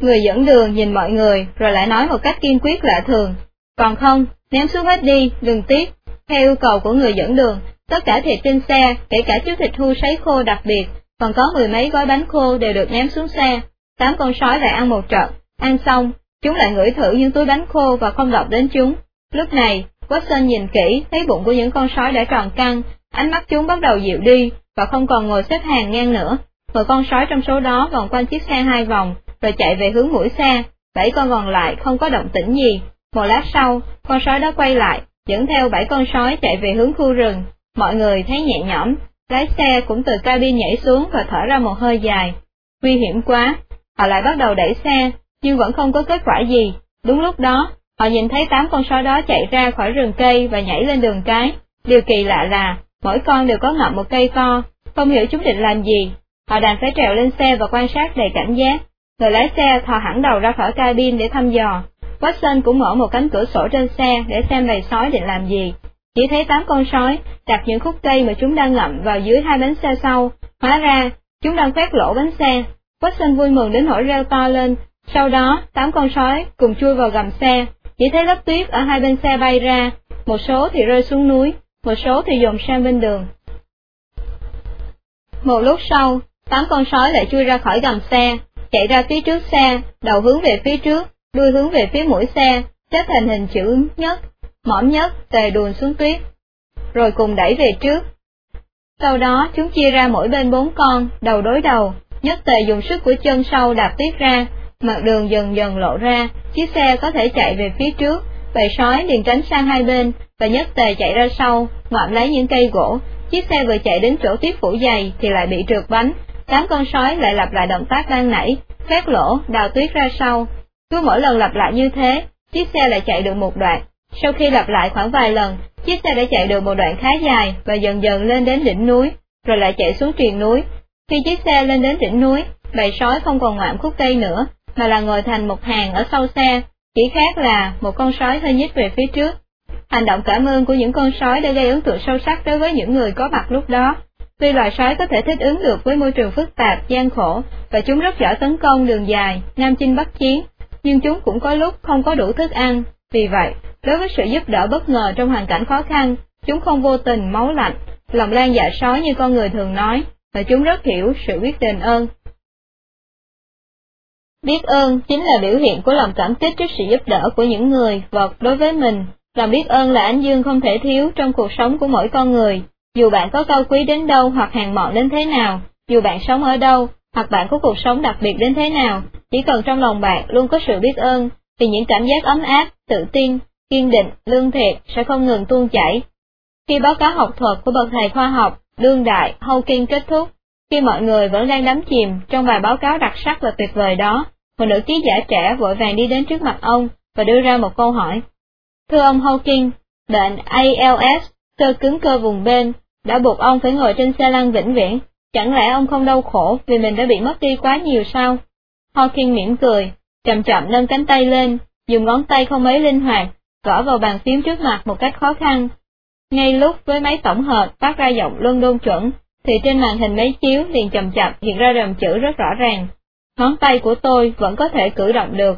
Người dẫn đường nhìn mọi người, rồi lại nói một cách kiên quyết lạ thường. Còn không, ném xuống hết đi, đừng tiếc. Theo yêu cầu của người dẫn đường, tất cả thịt trên xe, kể cả chiếc thịt thu sấy khô đặc biệt, còn có mười mấy gói bánh khô đều được ném xuống xe. Tám con sói lại ăn một trận, ăn xong, chúng lại ngửi thử những túi bánh khô và không đọc đến chúng. Lúc này, Watson nhìn kỹ, thấy bụng của những con sói đã tròn căng, ánh mắt chúng bắt đầu dịu đi, và không còn ngồi xếp hàng ngang nữa. Một con sói trong số đó vòng quanh chiếc xe hai vòng, rồi chạy về hướng mũi xe, bảy con còn lại không có động tĩnh gì. Một lát sau, con sói đó quay lại, dẫn theo bảy con sói chạy về hướng khu rừng. Mọi người thấy nhẹ nhõm, lái xe cũng từ cabin nhảy xuống và thở ra một hơi dài. Nguy hiểm quá, họ lại bắt đầu đẩy xe, nhưng vẫn không có kết quả gì. Đúng lúc đó, họ nhìn thấy tám con sói đó chạy ra khỏi rừng cây và nhảy lên đường cái. Điều kỳ lạ là, mỗi con đều có ngậm một cây to, không hiểu chúng định làm gì. Họ đành phải trèo lên xe và quan sát đầy cảnh giác. Người lái xe thò hẳn đầu ra khỏi cabin để thăm dò. Watson cũng mở một cánh cửa sổ trên xe để xem bầy sói định làm gì. Chỉ thấy tám con sói đặt những khúc cây mà chúng đang ngậm vào dưới hai bánh xe sau. Hóa ra, chúng đang khoét lỗ bánh xe. Watson vui mừng đến nỗi reo to lên. Sau đó, tám con sói cùng chui vào gầm xe. Chỉ thấy lớp tuyết ở hai bên xe bay ra, một số thì rơi xuống núi, một số thì dồn sang bên đường. Một lúc sau, tám con sói lại chui ra khỏi gầm xe, chạy ra phía trước xe, đầu hướng về phía trước, đuôi hướng về phía mũi xe, xếp thành hình chữ nhất, mỏm nhất, tề đùn xuống tuyết, rồi cùng đẩy về trước. Sau đó chúng chia ra mỗi bên bốn con, đầu đối đầu, nhất tề dùng sức của chân sau đạp tuyết ra, mặt đường dần dần lộ ra, chiếc xe có thể chạy về phía trước, bầy sói liền tránh sang hai bên, và nhất tề chạy ra sau, ngoạm lấy những cây gỗ, chiếc xe vừa chạy đến chỗ tiếp phủ dày thì lại bị trượt bánh, tám con sói lại lặp lại động tác ban nãy, khoét lỗ, đào tuyết ra sau. Cứ mỗi lần lặp lại như thế, chiếc xe lại chạy được một đoạn. Sau khi lặp lại khoảng vài lần, chiếc xe đã chạy được một đoạn khá dài và dần dần lên đến đỉnh núi, rồi lại chạy xuống triền núi. Khi chiếc xe lên đến đỉnh núi, bầy sói không còn ngoạm khúc cây nữa, mà là ngồi thành một hàng ở sau xe, chỉ khác là một con sói hơi nhích về phía trước. Hành động cảm ơn của những con sói đã gây ấn tượng sâu sắc đối với những người có mặt lúc đó. Tuy loài sói có thể thích ứng được với môi trường phức tạp, gian khổ, và chúng rất giỏi tấn công đường dài, nam chinh bắc chiến, nhưng chúng cũng có lúc không có đủ thức ăn. Vì vậy, đối với sự giúp đỡ bất ngờ trong hoàn cảnh khó khăn, chúng không vô tình máu lạnh, lòng lan dạ sói như con người thường nói, và chúng rất hiểu sự biết đền ơn. Biết ơn chính là biểu hiện của lòng cảm kích trước sự giúp đỡ của những người, vật đối với mình. Lòng biết ơn là ánh dương không thể thiếu trong cuộc sống của mỗi con người, dù bạn có cao quý đến đâu hoặc hàng mọn đến thế nào, dù bạn sống ở đâu, hoặc bạn có cuộc sống đặc biệt đến thế nào, chỉ cần trong lòng bạn luôn có sự biết ơn, thì những cảm giác ấm áp, tự tin, kiên định, lương thiệt sẽ không ngừng tuôn chảy. Khi báo cáo học thuật của bậc thầy khoa học, đương đại, Hawking kết thúc, khi mọi người vẫn đang đắm chìm trong bài báo cáo đặc sắc và tuyệt vời đó, một nữ ký giả trẻ vội vàng đi đến trước mặt ông và đưa ra một câu hỏi. Thưa ông Hawking, bệnh ALS, cơ cứng cơ vùng bên, đã buộc ông phải ngồi trên xe lăn vĩnh viễn, chẳng lẽ ông không đau khổ vì mình đã bị mất đi quá nhiều sao? Hawking mỉm cười, chậm chậm nâng cánh tay lên, dùng ngón tay không mấy linh hoạt, gõ vào bàn phím trước mặt một cách khó khăn. Ngay lúc với máy tổng hợp phát ra giọng London chuẩn, thì trên màn hình máy chiếu liền chậm chậm hiện ra dòng chữ rất rõ ràng. Ngón tay của tôi vẫn có thể cử động được.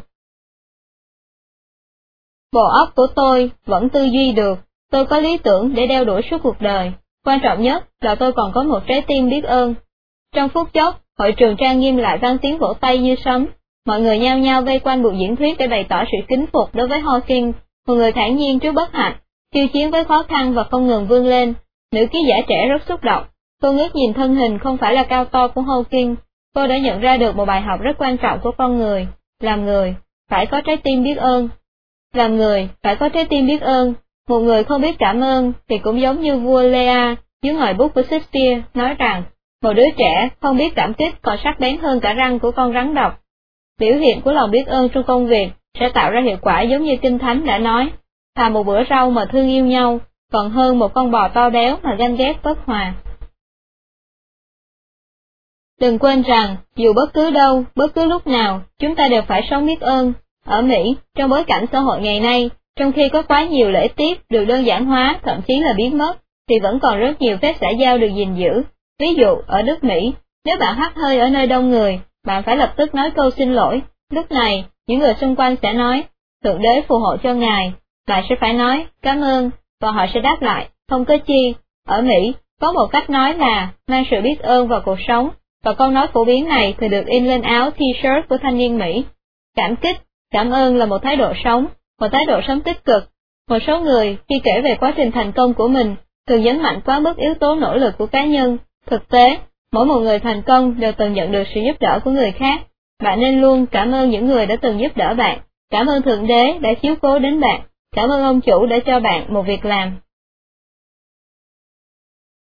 Bộ óc của tôi vẫn tư duy được, tôi có lý tưởng để đeo đuổi suốt cuộc đời. Quan trọng nhất là tôi còn có một trái tim biết ơn. Trong phút chốc, hội trường trang nghiêm lại vang tiếng vỗ tay như sấm. Mọi người nhao nhao vây quanh buổi diễn thuyết để bày tỏ sự kính phục đối với Hawking, một người thản nhiên trước bất hạnh, tiêu chiến với khó khăn và không ngừng vươn lên. Nữ ký giả trẻ rất xúc động. Cô ngước nhìn thân hình không phải là cao to của Hawking, cô đã nhận ra được một bài học rất quan trọng của con người. Làm người, phải có trái tim biết ơn. Làm người, phải có trái tim biết ơn. Một người không biết cảm ơn thì cũng giống như vua Lea dưới ngòi bút của Shakespeare nói rằng, một đứa trẻ không biết cảm kích còn sắc bén hơn cả răng của con rắn độc. Biểu hiện của lòng biết ơn trong công việc sẽ tạo ra hiệu quả giống như Kinh Thánh đã nói, thà một bữa rau mà thương yêu nhau, còn hơn một con bò to béo mà ganh ghét bất hòa. Đừng quên rằng, dù bất cứ đâu, bất cứ lúc nào, chúng ta đều phải sống biết ơn. Ở Mỹ, trong bối cảnh xã hội ngày nay, trong khi có quá nhiều lễ tiết được đơn giản hóa, thậm chí là biến mất, thì vẫn còn rất nhiều phép xã giao được gìn giữ. Ví dụ, ở nước Mỹ, nếu bạn hắt hơi ở nơi đông người, bạn phải lập tức nói câu xin lỗi. Lúc này, những người xung quanh sẽ nói, Thượng đế phù hộ cho ngài, bạn sẽ phải nói, cảm ơn, và họ sẽ đáp lại, không có chi. Ở Mỹ, có một cách nói là mang sự biết ơn vào cuộc sống, và câu nói phổ biến này thì được in lên áo t-shirt của thanh niên Mỹ. Cảm kích, cảm ơn là một thái độ sống, một thái độ sống tích cực. Một số người, khi kể về quá trình thành công của mình, thường nhấn mạnh quá mức yếu tố nỗ lực của cá nhân. Thực tế, mỗi một người thành công đều từng nhận được sự giúp đỡ của người khác. Bạn nên luôn cảm ơn những người đã từng giúp đỡ bạn, cảm ơn Thượng Đế đã chiếu cố đến bạn, cảm ơn ông chủ đã cho bạn một việc làm.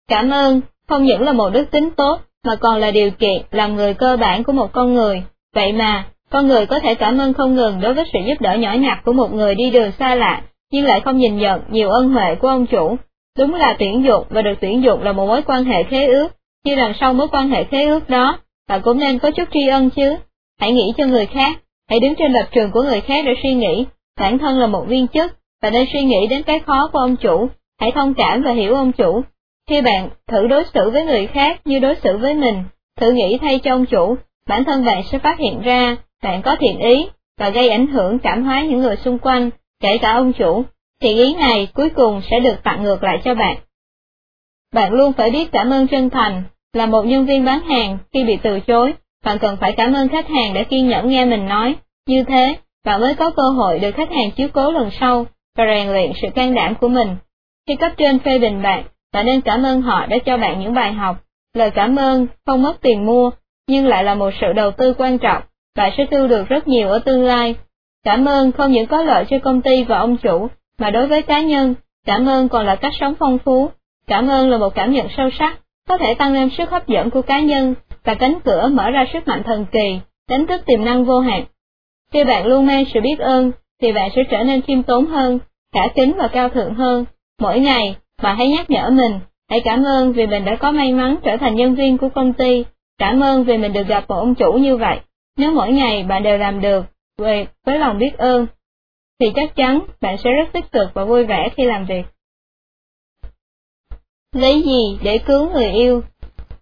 Cảm ơn không những là một đức tính tốt, mà còn là điều kiện làm người cơ bản của một con người. Vậy mà, con người có thể cảm ơn không ngừng đối với sự giúp đỡ nhỏ nhặt của một người đi đường xa lạ, nhưng lại không nhìn nhận nhiều ân huệ của ông chủ. Đúng là tuyển dụng và được tuyển dụng là một mối quan hệ khế ước, nhưng đằng sau mối quan hệ khế ước đó, bạn cũng nên có chút tri ân chứ. Hãy nghĩ cho người khác, hãy đứng trên lập trường của người khác để suy nghĩ, bản thân là một viên chức, và nên suy nghĩ đến cái khó của ông chủ, hãy thông cảm và hiểu ông chủ, khi bạn thử đối xử với người khác như đối xử với mình, thử nghĩ thay cho ông chủ, bản thân bạn sẽ phát hiện ra bạn có thiện ý và gây ảnh hưởng cảm hóa những người xung quanh, kể cả ông chủ. Thiện ý này cuối cùng sẽ được tặng ngược lại cho bạn. Bạn luôn phải biết cảm ơn chân thành, là một nhân viên bán hàng khi bị từ chối, bạn cần phải cảm ơn khách hàng đã kiên nhẫn nghe mình nói, như thế, bạn mới có cơ hội được khách hàng chiếu cố lần sau và rèn luyện sự can đảm của mình. Khi cấp trên phê bình bạn, bạn nên cảm ơn họ đã cho bạn những bài học. Lời cảm ơn không mất tiền mua, nhưng lại là một sự đầu tư quan trọng, bạn sẽ thu được rất nhiều ở tương lai. Cảm ơn không những có lợi cho công ty và ông chủ, mà đối với cá nhân, cảm ơn còn là cách sống phong phú. Cảm ơn là một cảm nhận sâu sắc, có thể tăng lên sức hấp dẫn của cá nhân, và cánh cửa mở ra sức mạnh thần kỳ, đánh thức tiềm năng vô hạn. Khi bạn luôn mang sự biết ơn, thì bạn sẽ trở nên khiêm tốn hơn, cả kính và cao thượng hơn. Mỗi ngày, Bà hãy nhắc nhở mình, hãy cảm ơn vì mình đã có may mắn trở thành nhân viên của công ty, cảm ơn vì mình được gặp một ông chủ như vậy. Nếu mỗi ngày bạn đều làm được, về với lòng biết ơn, thì chắc chắn bạn sẽ rất tích cực và vui vẻ khi làm việc. Lấy gì để cứu người yêu?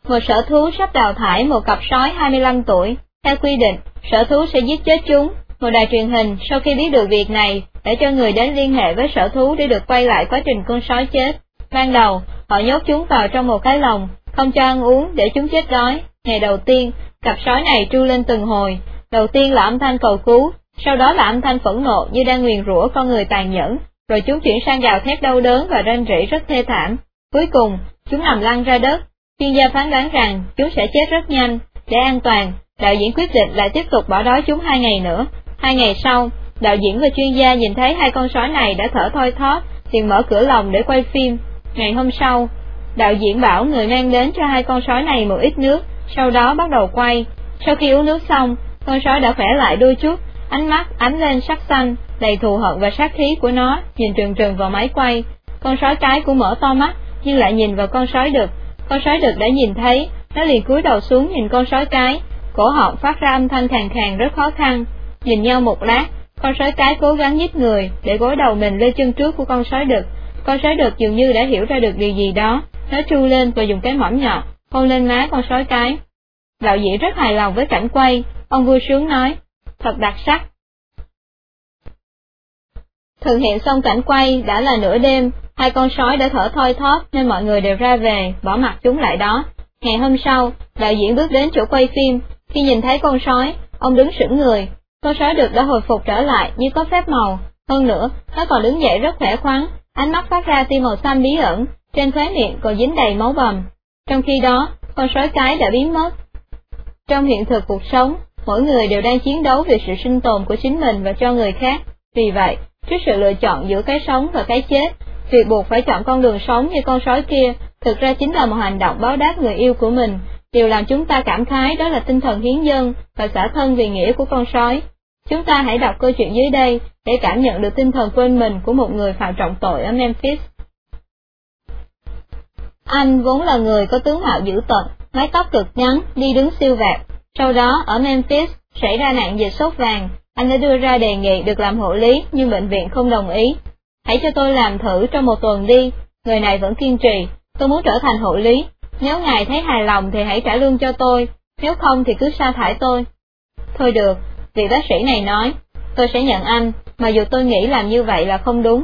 Một sở thú sắp đào thải một cặp sói 25 tuổi. Theo quy định, sở thú sẽ giết chết chúng. Một đài truyền hình sau khi biết được việc này đã cho người đến liên hệ với sở thú để được quay lại quá trình con sói chết. Ban đầu, họ nhốt chúng vào trong một cái lồng, không cho ăn uống để chúng chết đói. Ngày đầu tiên, cặp sói này tru lên từng hồi, đầu tiên là âm thanh cầu cứu, sau đó là âm thanh phẫn nộ như đang nguyền rủa con người tàn nhẫn, rồi chúng chuyển sang gào thét đau đớn và rên rỉ rất thê thảm. Cuối cùng, chúng nằm lăn ra đất. Chuyên gia phán đoán rằng chúng sẽ chết rất nhanh. Để an toàn, đạo diễn quyết định lại tiếp tục bỏ đói chúng hai ngày nữa. Hai ngày sau, đạo diễn và chuyên gia nhìn thấy hai con sói này đã thở thoi thóp, liền mở cửa lồng để quay phim. Ngày hôm sau, đạo diễn bảo người mang đến cho hai con sói này một ít nước, sau đó bắt đầu quay. Sau khi uống nước xong, con sói đã khỏe lại đôi chút, ánh mắt ánh lên sắc xanh, đầy thù hận và sát khí của nó, nhìn trừng trừng vào máy quay. Con sói cái cũng mở to mắt, nhưng lại nhìn vào con sói đực. Con sói đực đã nhìn thấy, nó liền cúi đầu xuống nhìn con sói cái, cổ họng phát ra âm thanh khàn khàn rất khó khăn. Nhìn nhau một lát, con sói cái cố gắng nhích người, để gối đầu mình lên chân trước của con sói đực, con sói đực dường như đã hiểu ra được điều gì đó, nó tru lên và dùng cái mỏm nhọn, hôn lên má con sói cái. Đạo diễn rất hài lòng với cảnh quay, ông vui sướng nói, thật đặc sắc. Thực hiện xong cảnh quay đã là nửa đêm, hai con sói đã thở thoi thóp nên mọi người đều ra về, bỏ mặt chúng lại đó. Ngày hôm sau, đạo diễn bước đến chỗ quay phim, khi nhìn thấy con sói, ông đứng sững người, con sói được đã hồi phục trở lại như có phép màu, hơn nữa, nó còn đứng dậy rất khỏe khoắn, ánh mắt phát ra tia màu xanh bí ẩn, trên khóe miệng còn dính đầy máu bầm. Trong khi đó, con sói cái đã biến mất. Trong hiện thực cuộc sống, mỗi người đều đang chiến đấu vì sự sinh tồn của chính mình và cho người khác. Vì vậy, trước sự lựa chọn giữa cái sống và cái chết, Việc buộc phải chọn con đường sống như con sói kia, thực ra chính là một hành động báo đáp người yêu của mình. Điều làm chúng ta cảm khái đó là tinh thần hiến dân và xả thân vì nghĩa của con sói. Chúng ta hãy đọc câu chuyện dưới đây để cảm nhận được tinh thần quên mình của một người phạm trọng tội ở Memphis. Anh vốn là người có tướng mạo dữ tợn, mái tóc cực ngắn, đi đứng siêu vẹt. Sau đó, ở Memphis, xảy ra nạn dịch sốt vàng, anh đã đưa ra đề nghị được làm hộ lý, nhưng bệnh viện không đồng ý. Hãy cho tôi làm thử trong một tuần đi, người này vẫn kiên trì, tôi muốn trở thành hộ lý, nếu ngài thấy hài lòng thì hãy trả lương cho tôi, nếu không thì cứ sa thải tôi. Thôi được, vị bác sĩ này nói, tôi sẽ nhận anh, mà dù tôi nghĩ làm như vậy là không đúng.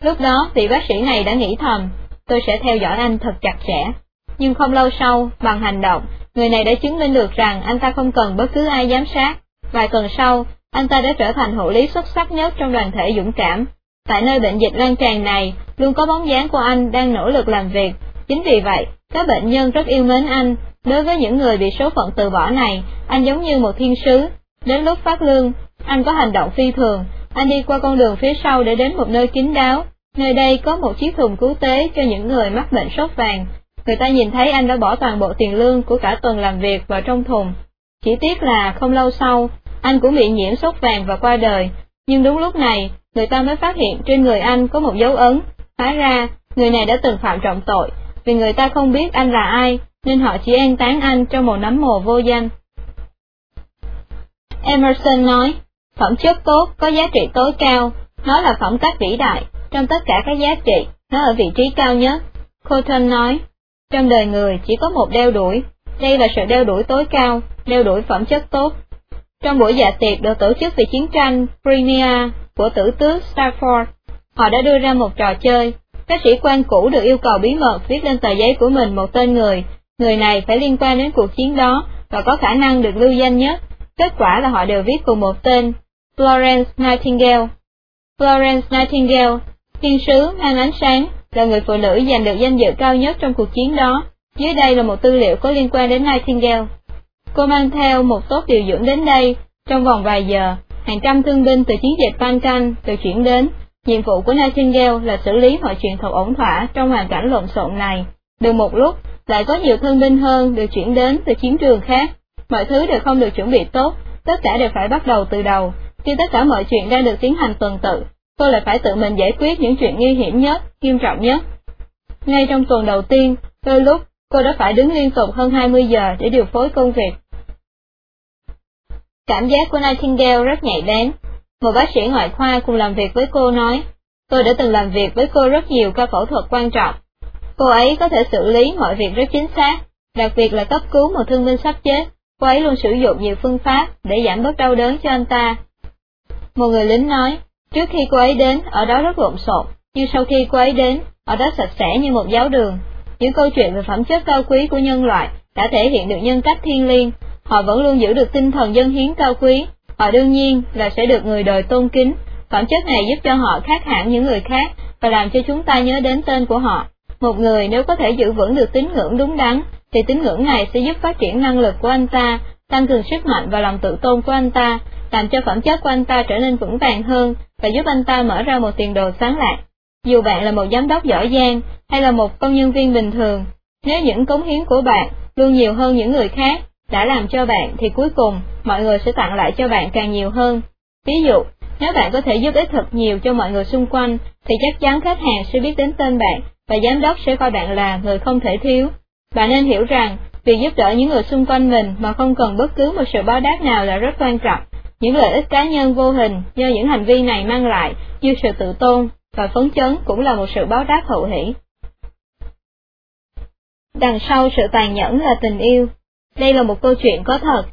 Lúc đó vị bác sĩ này đã nghĩ thầm, tôi sẽ theo dõi anh thật chặt chẽ. Nhưng không lâu sau, bằng hành động, người này đã chứng minh được rằng anh ta không cần bất cứ ai giám sát. Vài tuần sau, anh ta đã trở thành hộ lý xuất sắc nhất trong đoàn thể dũng cảm. Tại nơi bệnh dịch lan tràn này, luôn có bóng dáng của anh đang nỗ lực làm việc. Chính vì vậy, các bệnh nhân rất yêu mến anh. Đối với những người bị số phận từ bỏ này, anh giống như một thiên sứ. Đến lúc phát lương, anh có hành động phi thường. Anh đi qua con đường phía sau để đến một nơi kín đáo. Nơi đây có một chiếc thùng cứu tế cho những người mắc bệnh sốt vàng. Người ta nhìn thấy anh đã bỏ toàn bộ tiền lương của cả tuần làm việc vào trong thùng. Chỉ tiếc là không lâu sau, anh cũng bị nhiễm sốt vàng và qua đời. Nhưng đúng lúc này, người ta mới phát hiện trên người anh có một dấu ấn. Hóa ra, người này đã từng phạm trọng tội, vì người ta không biết anh là ai, nên họ chỉ an táng anh trong một nấm mồ vô danh. Emerson nói, phẩm chất tốt có giá trị tối cao, nó là phẩm cách vĩ đại, trong tất cả các giá trị, nó ở vị trí cao nhất. Colton nói, trong đời người chỉ có một đeo đuổi, đây là sự đeo đuổi tối cao, đeo đuổi phẩm chất tốt. Trong buổi dạ tiệc được tổ chức về chiến tranh Crimea của tử tước Stafford, họ đã đưa ra một trò chơi. Các sĩ quan cũ được yêu cầu bí mật viết lên tờ giấy của mình một tên người, người này phải liên quan đến cuộc chiến đó và có khả năng được lưu danh nhất. Kết quả là họ đều viết cùng một tên, Florence Nightingale. Florence Nightingale, thiên sứ mang ánh sáng, là người phụ nữ giành được danh dự cao nhất trong cuộc chiến đó. Dưới đây là một tư liệu có liên quan đến Nightingale. Cô mang theo một tốt điều dưỡng đến đây, trong vòng vài giờ, hàng trăm thương binh từ chiến dịch Balkan được chuyển đến. Nhiệm vụ của Nightingale là xử lý mọi chuyện thật ổn thỏa trong hoàn cảnh lộn xộn này. Được một lúc, lại có nhiều thương binh hơn được chuyển đến từ chiến trường khác. Mọi thứ đều không được chuẩn bị tốt, tất cả đều phải bắt đầu từ đầu. Khi tất cả mọi chuyện đang được tiến hành tuần tự, tôi lại phải tự mình giải quyết những chuyện nguy hiểm nhất, nghiêm trọng nhất. Ngay trong tuần đầu tiên, đôi lúc, cô đã phải đứng liên tục hơn 20 giờ để điều phối công việc. Cảm giác của Nightingale rất nhạy bén. Một bác sĩ ngoại khoa cùng làm việc với cô nói, tôi đã từng làm việc với cô rất nhiều ca phẫu thuật quan trọng. Cô ấy có thể xử lý mọi việc rất chính xác, đặc biệt là cấp cứu một thương binh sắp chết. Cô ấy luôn sử dụng nhiều phương pháp để giảm bớt đau đớn cho anh ta. Một người lính nói, trước khi cô ấy đến, ở đó rất lộn xộn, nhưng sau khi cô ấy đến, ở đó sạch sẽ như một giáo đường. Những câu chuyện về phẩm chất cao quý của nhân loại đã thể hiện được nhân cách thiên liêng, họ vẫn luôn giữ được tinh thần dân hiến cao quý, họ đương nhiên là sẽ được người đời tôn kính. Phẩm chất này giúp cho họ khác hẳn những người khác và làm cho chúng ta nhớ đến tên của họ. Một người nếu có thể giữ vững được tín ngưỡng đúng đắn, thì tín ngưỡng này sẽ giúp phát triển năng lực của anh ta, tăng cường sức mạnh và lòng tự tôn của anh ta, làm cho phẩm chất của anh ta trở nên vững vàng hơn và giúp anh ta mở ra một tiền đồ sáng lạc. Dù bạn là một giám đốc giỏi giang hay là một công nhân viên bình thường, nếu những cống hiến của bạn luôn nhiều hơn những người khác đã làm cho bạn thì cuối cùng mọi người sẽ tặng lại cho bạn càng nhiều hơn. Ví dụ, nếu bạn có thể giúp ích thật nhiều cho mọi người xung quanh thì chắc chắn khách hàng sẽ biết đến tên bạn và giám đốc sẽ coi bạn là người không thể thiếu. Bạn nên hiểu rằng, việc giúp đỡ những người xung quanh mình mà không cần bất cứ một sự báo đáp nào là rất quan trọng. Những lợi ích cá nhân vô hình do những hành vi này mang lại như sự tự tôn và phấn chấn cũng là một sự báo đáp hậu hỷ. Đằng sau sự tàn nhẫn là tình yêu. Đây là một câu chuyện có thật.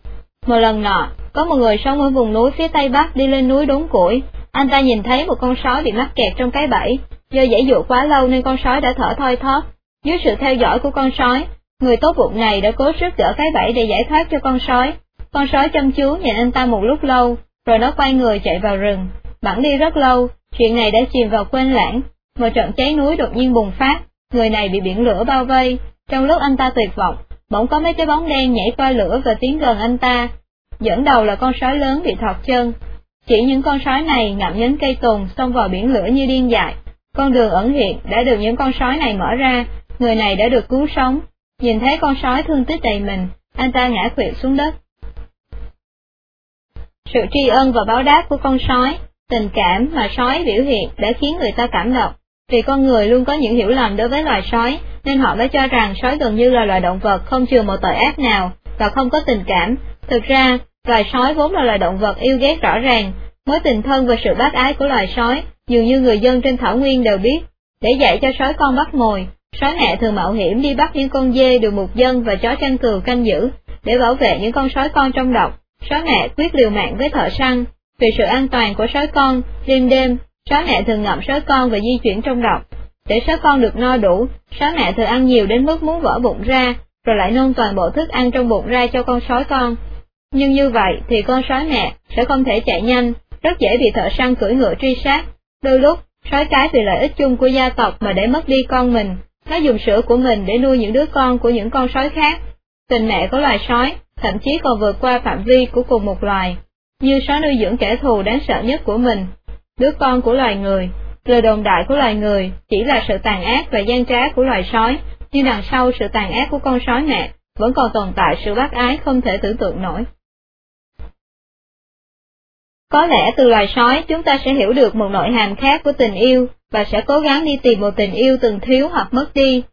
Một lần nọ, có một người sống ở vùng núi phía tây bắc đi lên núi đốn củi. Anh ta nhìn thấy một con sói bị mắc kẹt trong cái bẫy. Do dễ dụ quá lâu nên con sói đã thở thoi thóp. Dưới sự theo dõi của con sói, người tốt bụng này đã cố sức dỡ cái bẫy để giải thoát cho con sói. Con sói chăm chú nhìn anh ta một lúc lâu, rồi nó quay người chạy vào rừng. Bẵng đi rất lâu, chuyện này đã chìm vào quên lãng. Một trận cháy núi đột nhiên bùng phát, người này bị biển lửa bao vây. Trong lúc anh ta tuyệt vọng, bỗng có mấy cái bóng đen nhảy qua lửa và tiến gần anh ta. Dẫn đầu là con sói lớn bị thọt chân. Chỉ những con sói này ngậm nhánh cây tùng xông vào biển lửa như điên dại. Con đường ẩn hiện đã được những con sói này mở ra, người này đã được cứu sống. Nhìn thấy con sói thương tích đầy mình, anh ta ngã khuỵu xuống đất. Sự tri ân và báo đáp của con sói, tình cảm mà sói biểu hiện đã khiến người ta cảm động. Vì con người luôn có những hiểu lầm đối với loài sói, nên họ mới cho rằng sói gần như là loài động vật không chừa một tội ác nào, và không có tình cảm. Thực ra, loài sói vốn là loài động vật yêu ghét rõ ràng, mối tình thân và sự bác ái của loài sói, dường như người dân trên thảo nguyên đều biết. Để dạy cho sói con bắt mồi, sói mẹ thường mạo hiểm đi bắt những con dê được mục dân và chó chăn cừu canh giữ, để bảo vệ những con sói con trong độc. Sói mẹ quyết liều mạng với thợ săn, vì sự an toàn của sói con, đêm đêm, sói mẹ thường ngậm sói con và di chuyển trong độc. Để sói con được no đủ, sói mẹ thường ăn nhiều đến mức muốn vỡ bụng ra, rồi lại nôn toàn bộ thức ăn trong bụng ra cho con sói con. Nhưng như vậy thì con sói mẹ sẽ không thể chạy nhanh, rất dễ bị thợ săn cưỡi ngựa truy sát. Đôi lúc, sói cái vì lợi ích chung của gia tộc mà để mất đi con mình, nó dùng sữa của mình để nuôi những đứa con của những con sói khác. Tình mẹ của loài sói, thậm chí còn vượt qua phạm vi của cùng một loài, như sói nuôi dưỡng kẻ thù đáng sợ nhất của mình, đứa con của loài người. Lời đồn đại của loài người chỉ là sự tàn ác và gian trá của loài sói, nhưng đằng sau sự tàn ác của con sói mẹ vẫn còn tồn tại sự bác ái không thể tưởng tượng nổi. Có lẽ từ loài sói chúng ta sẽ hiểu được một nội hàm khác của tình yêu và sẽ cố gắng đi tìm một tình yêu từng thiếu hoặc mất đi.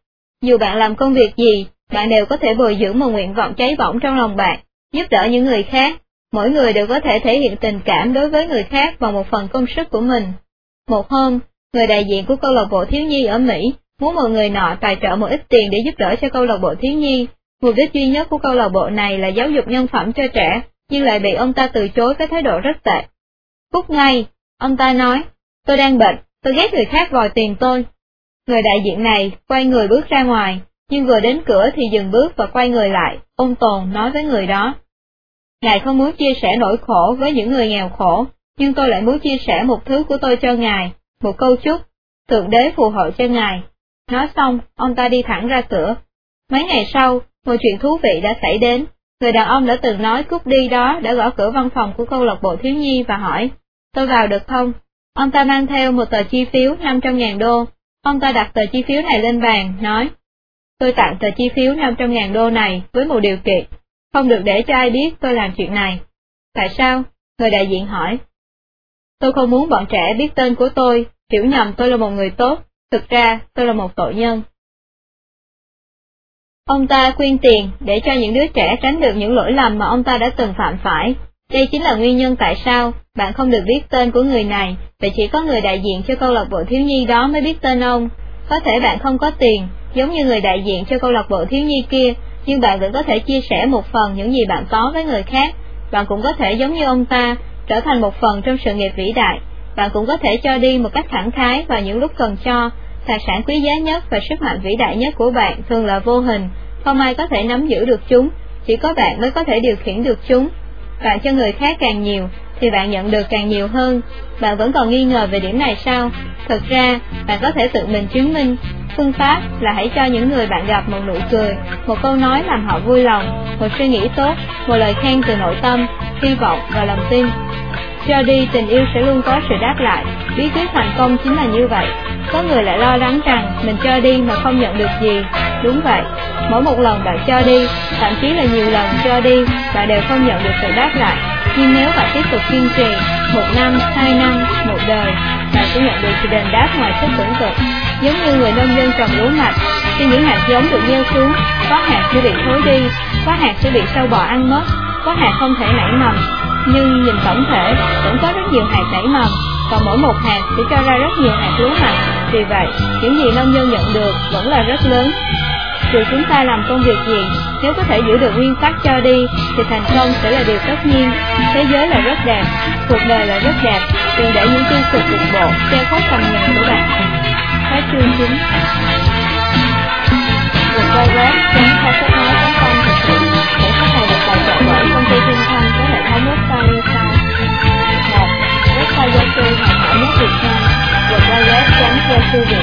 Dù bạn làm công việc gì, bạn đều có thể bồi dưỡng một nguyện vọng cháy bỏng trong lòng bạn, giúp đỡ những người khác. Mỗi người đều có thể thể hiện tình cảm đối với người khác bằng một phần công sức của mình. Một hôm, người đại diện của câu lạc bộ thiếu nhi ở Mỹ muốn một người nọ tài trợ một ít tiền để giúp đỡ cho câu lạc bộ thiếu nhi. Mục đích duy nhất của câu lạc bộ này là giáo dục nhân phẩm cho trẻ, nhưng lại bị ông ta từ chối với thái độ rất tệ. Phút ngay, ông ta nói, tôi đang bệnh, tôi ghét người khác vòi tiền tôi. Người đại diện này quay người bước ra ngoài, nhưng vừa đến cửa thì dừng bước và quay người lại, ông Tồn nói với người đó. Ngài không muốn chia sẻ nỗi khổ với những người nghèo khổ, nhưng tôi lại muốn chia sẻ một thứ của tôi cho Ngài, một câu chúc, Thượng Đế phù hộ cho Ngài. Nói xong, ông ta đi thẳng ra cửa. Mấy ngày sau, một chuyện thú vị đã xảy đến. Người đàn ông đã từng nói cút đi đó đã gõ cửa văn phòng của câu lạc bộ thiếu nhi và hỏi, tôi vào được không? Ông ta mang theo một tờ chi phiếu 500.000 đô. Ông ta đặt tờ chi phiếu này lên bàn, nói, tôi tặng tờ chi phiếu 500.000 đô này với một điều kiện, không được để cho ai biết tôi làm chuyện này. Tại sao? Người đại diện hỏi. Tôi không muốn bọn trẻ biết tên của tôi, hiểu nhầm tôi là một người tốt, thực ra tôi là một tội nhân. Ông ta quyên tiền để cho những đứa trẻ tránh được những lỗi lầm mà ông ta đã từng phạm phải. Đây chính là nguyên nhân tại sao bạn không được biết tên của người này, và chỉ có người đại diện cho câu lạc bộ thiếu nhi đó mới biết tên ông. Có thể bạn không có tiền, giống như người đại diện cho câu lạc bộ thiếu nhi kia, nhưng bạn vẫn có thể chia sẻ một phần những gì bạn có với người khác. Bạn cũng có thể giống như ông ta, trở thành một phần trong sự nghiệp vĩ đại. Bạn cũng có thể cho đi một cách thẳng khái vào những lúc cần cho. Tài sản quý giá nhất và sức mạnh vĩ đại nhất của bạn thường là vô hình, không ai có thể nắm giữ được chúng, chỉ có bạn mới có thể điều khiển được chúng. Bạn cho người khác càng nhiều, thì bạn nhận được càng nhiều hơn. Bạn vẫn còn nghi ngờ về điểm này sao? Thực ra, bạn có thể tự mình chứng minh. Phương pháp là hãy cho những người bạn gặp một nụ cười, một câu nói làm họ vui lòng, một suy nghĩ tốt, một lời khen từ nội tâm, hy vọng và lòng tin. Cho đi tình yêu sẽ luôn có sự đáp lại, bí quyết thành công chính là như vậy. Có người lại lo lắng rằng mình cho đi mà không nhận được gì. Đúng vậy, mỗi một lần bạn cho đi, thậm chí là nhiều lần cho đi, bạn đều không nhận được sự đáp lại. Nhưng nếu bạn tiếp tục kiên trì, một năm, hai năm, một đời, bạn sẽ nhận được sự đền đáp ngoài sức tưởng tượng. Giống như người nông dân trồng lúa mạch, khi những hạt giống được gieo xuống, có hạt sẽ bị thối đi, có hạt sẽ bị sâu bọ ăn mất, có hạt không thể nảy mầm, nhưng nhìn tổng thể vẫn có rất nhiều hạt nảy mầm, còn mỗi một hạt sẽ cho ra rất nhiều hạt lúa mạch. Vì vậy, những gì nông dân nhận được vẫn là rất lớn. Dù chúng ta làm công việc gì, nếu có thể giữ được nguyên tắc cho đi, thì thành công sẽ là điều tất nhiên. Thế giới là rất đẹp, cuộc đời là rất đẹp, đừng để những tiêu cực cục bộ che khuất tầm nhìn của bạn. Hết chương 9 www.kcn.com thực hiện để khách hàng được tài trợ bởi công ty Vinh Thanh với hệ thống website 快乐收买栏目主编，我的人全国之人。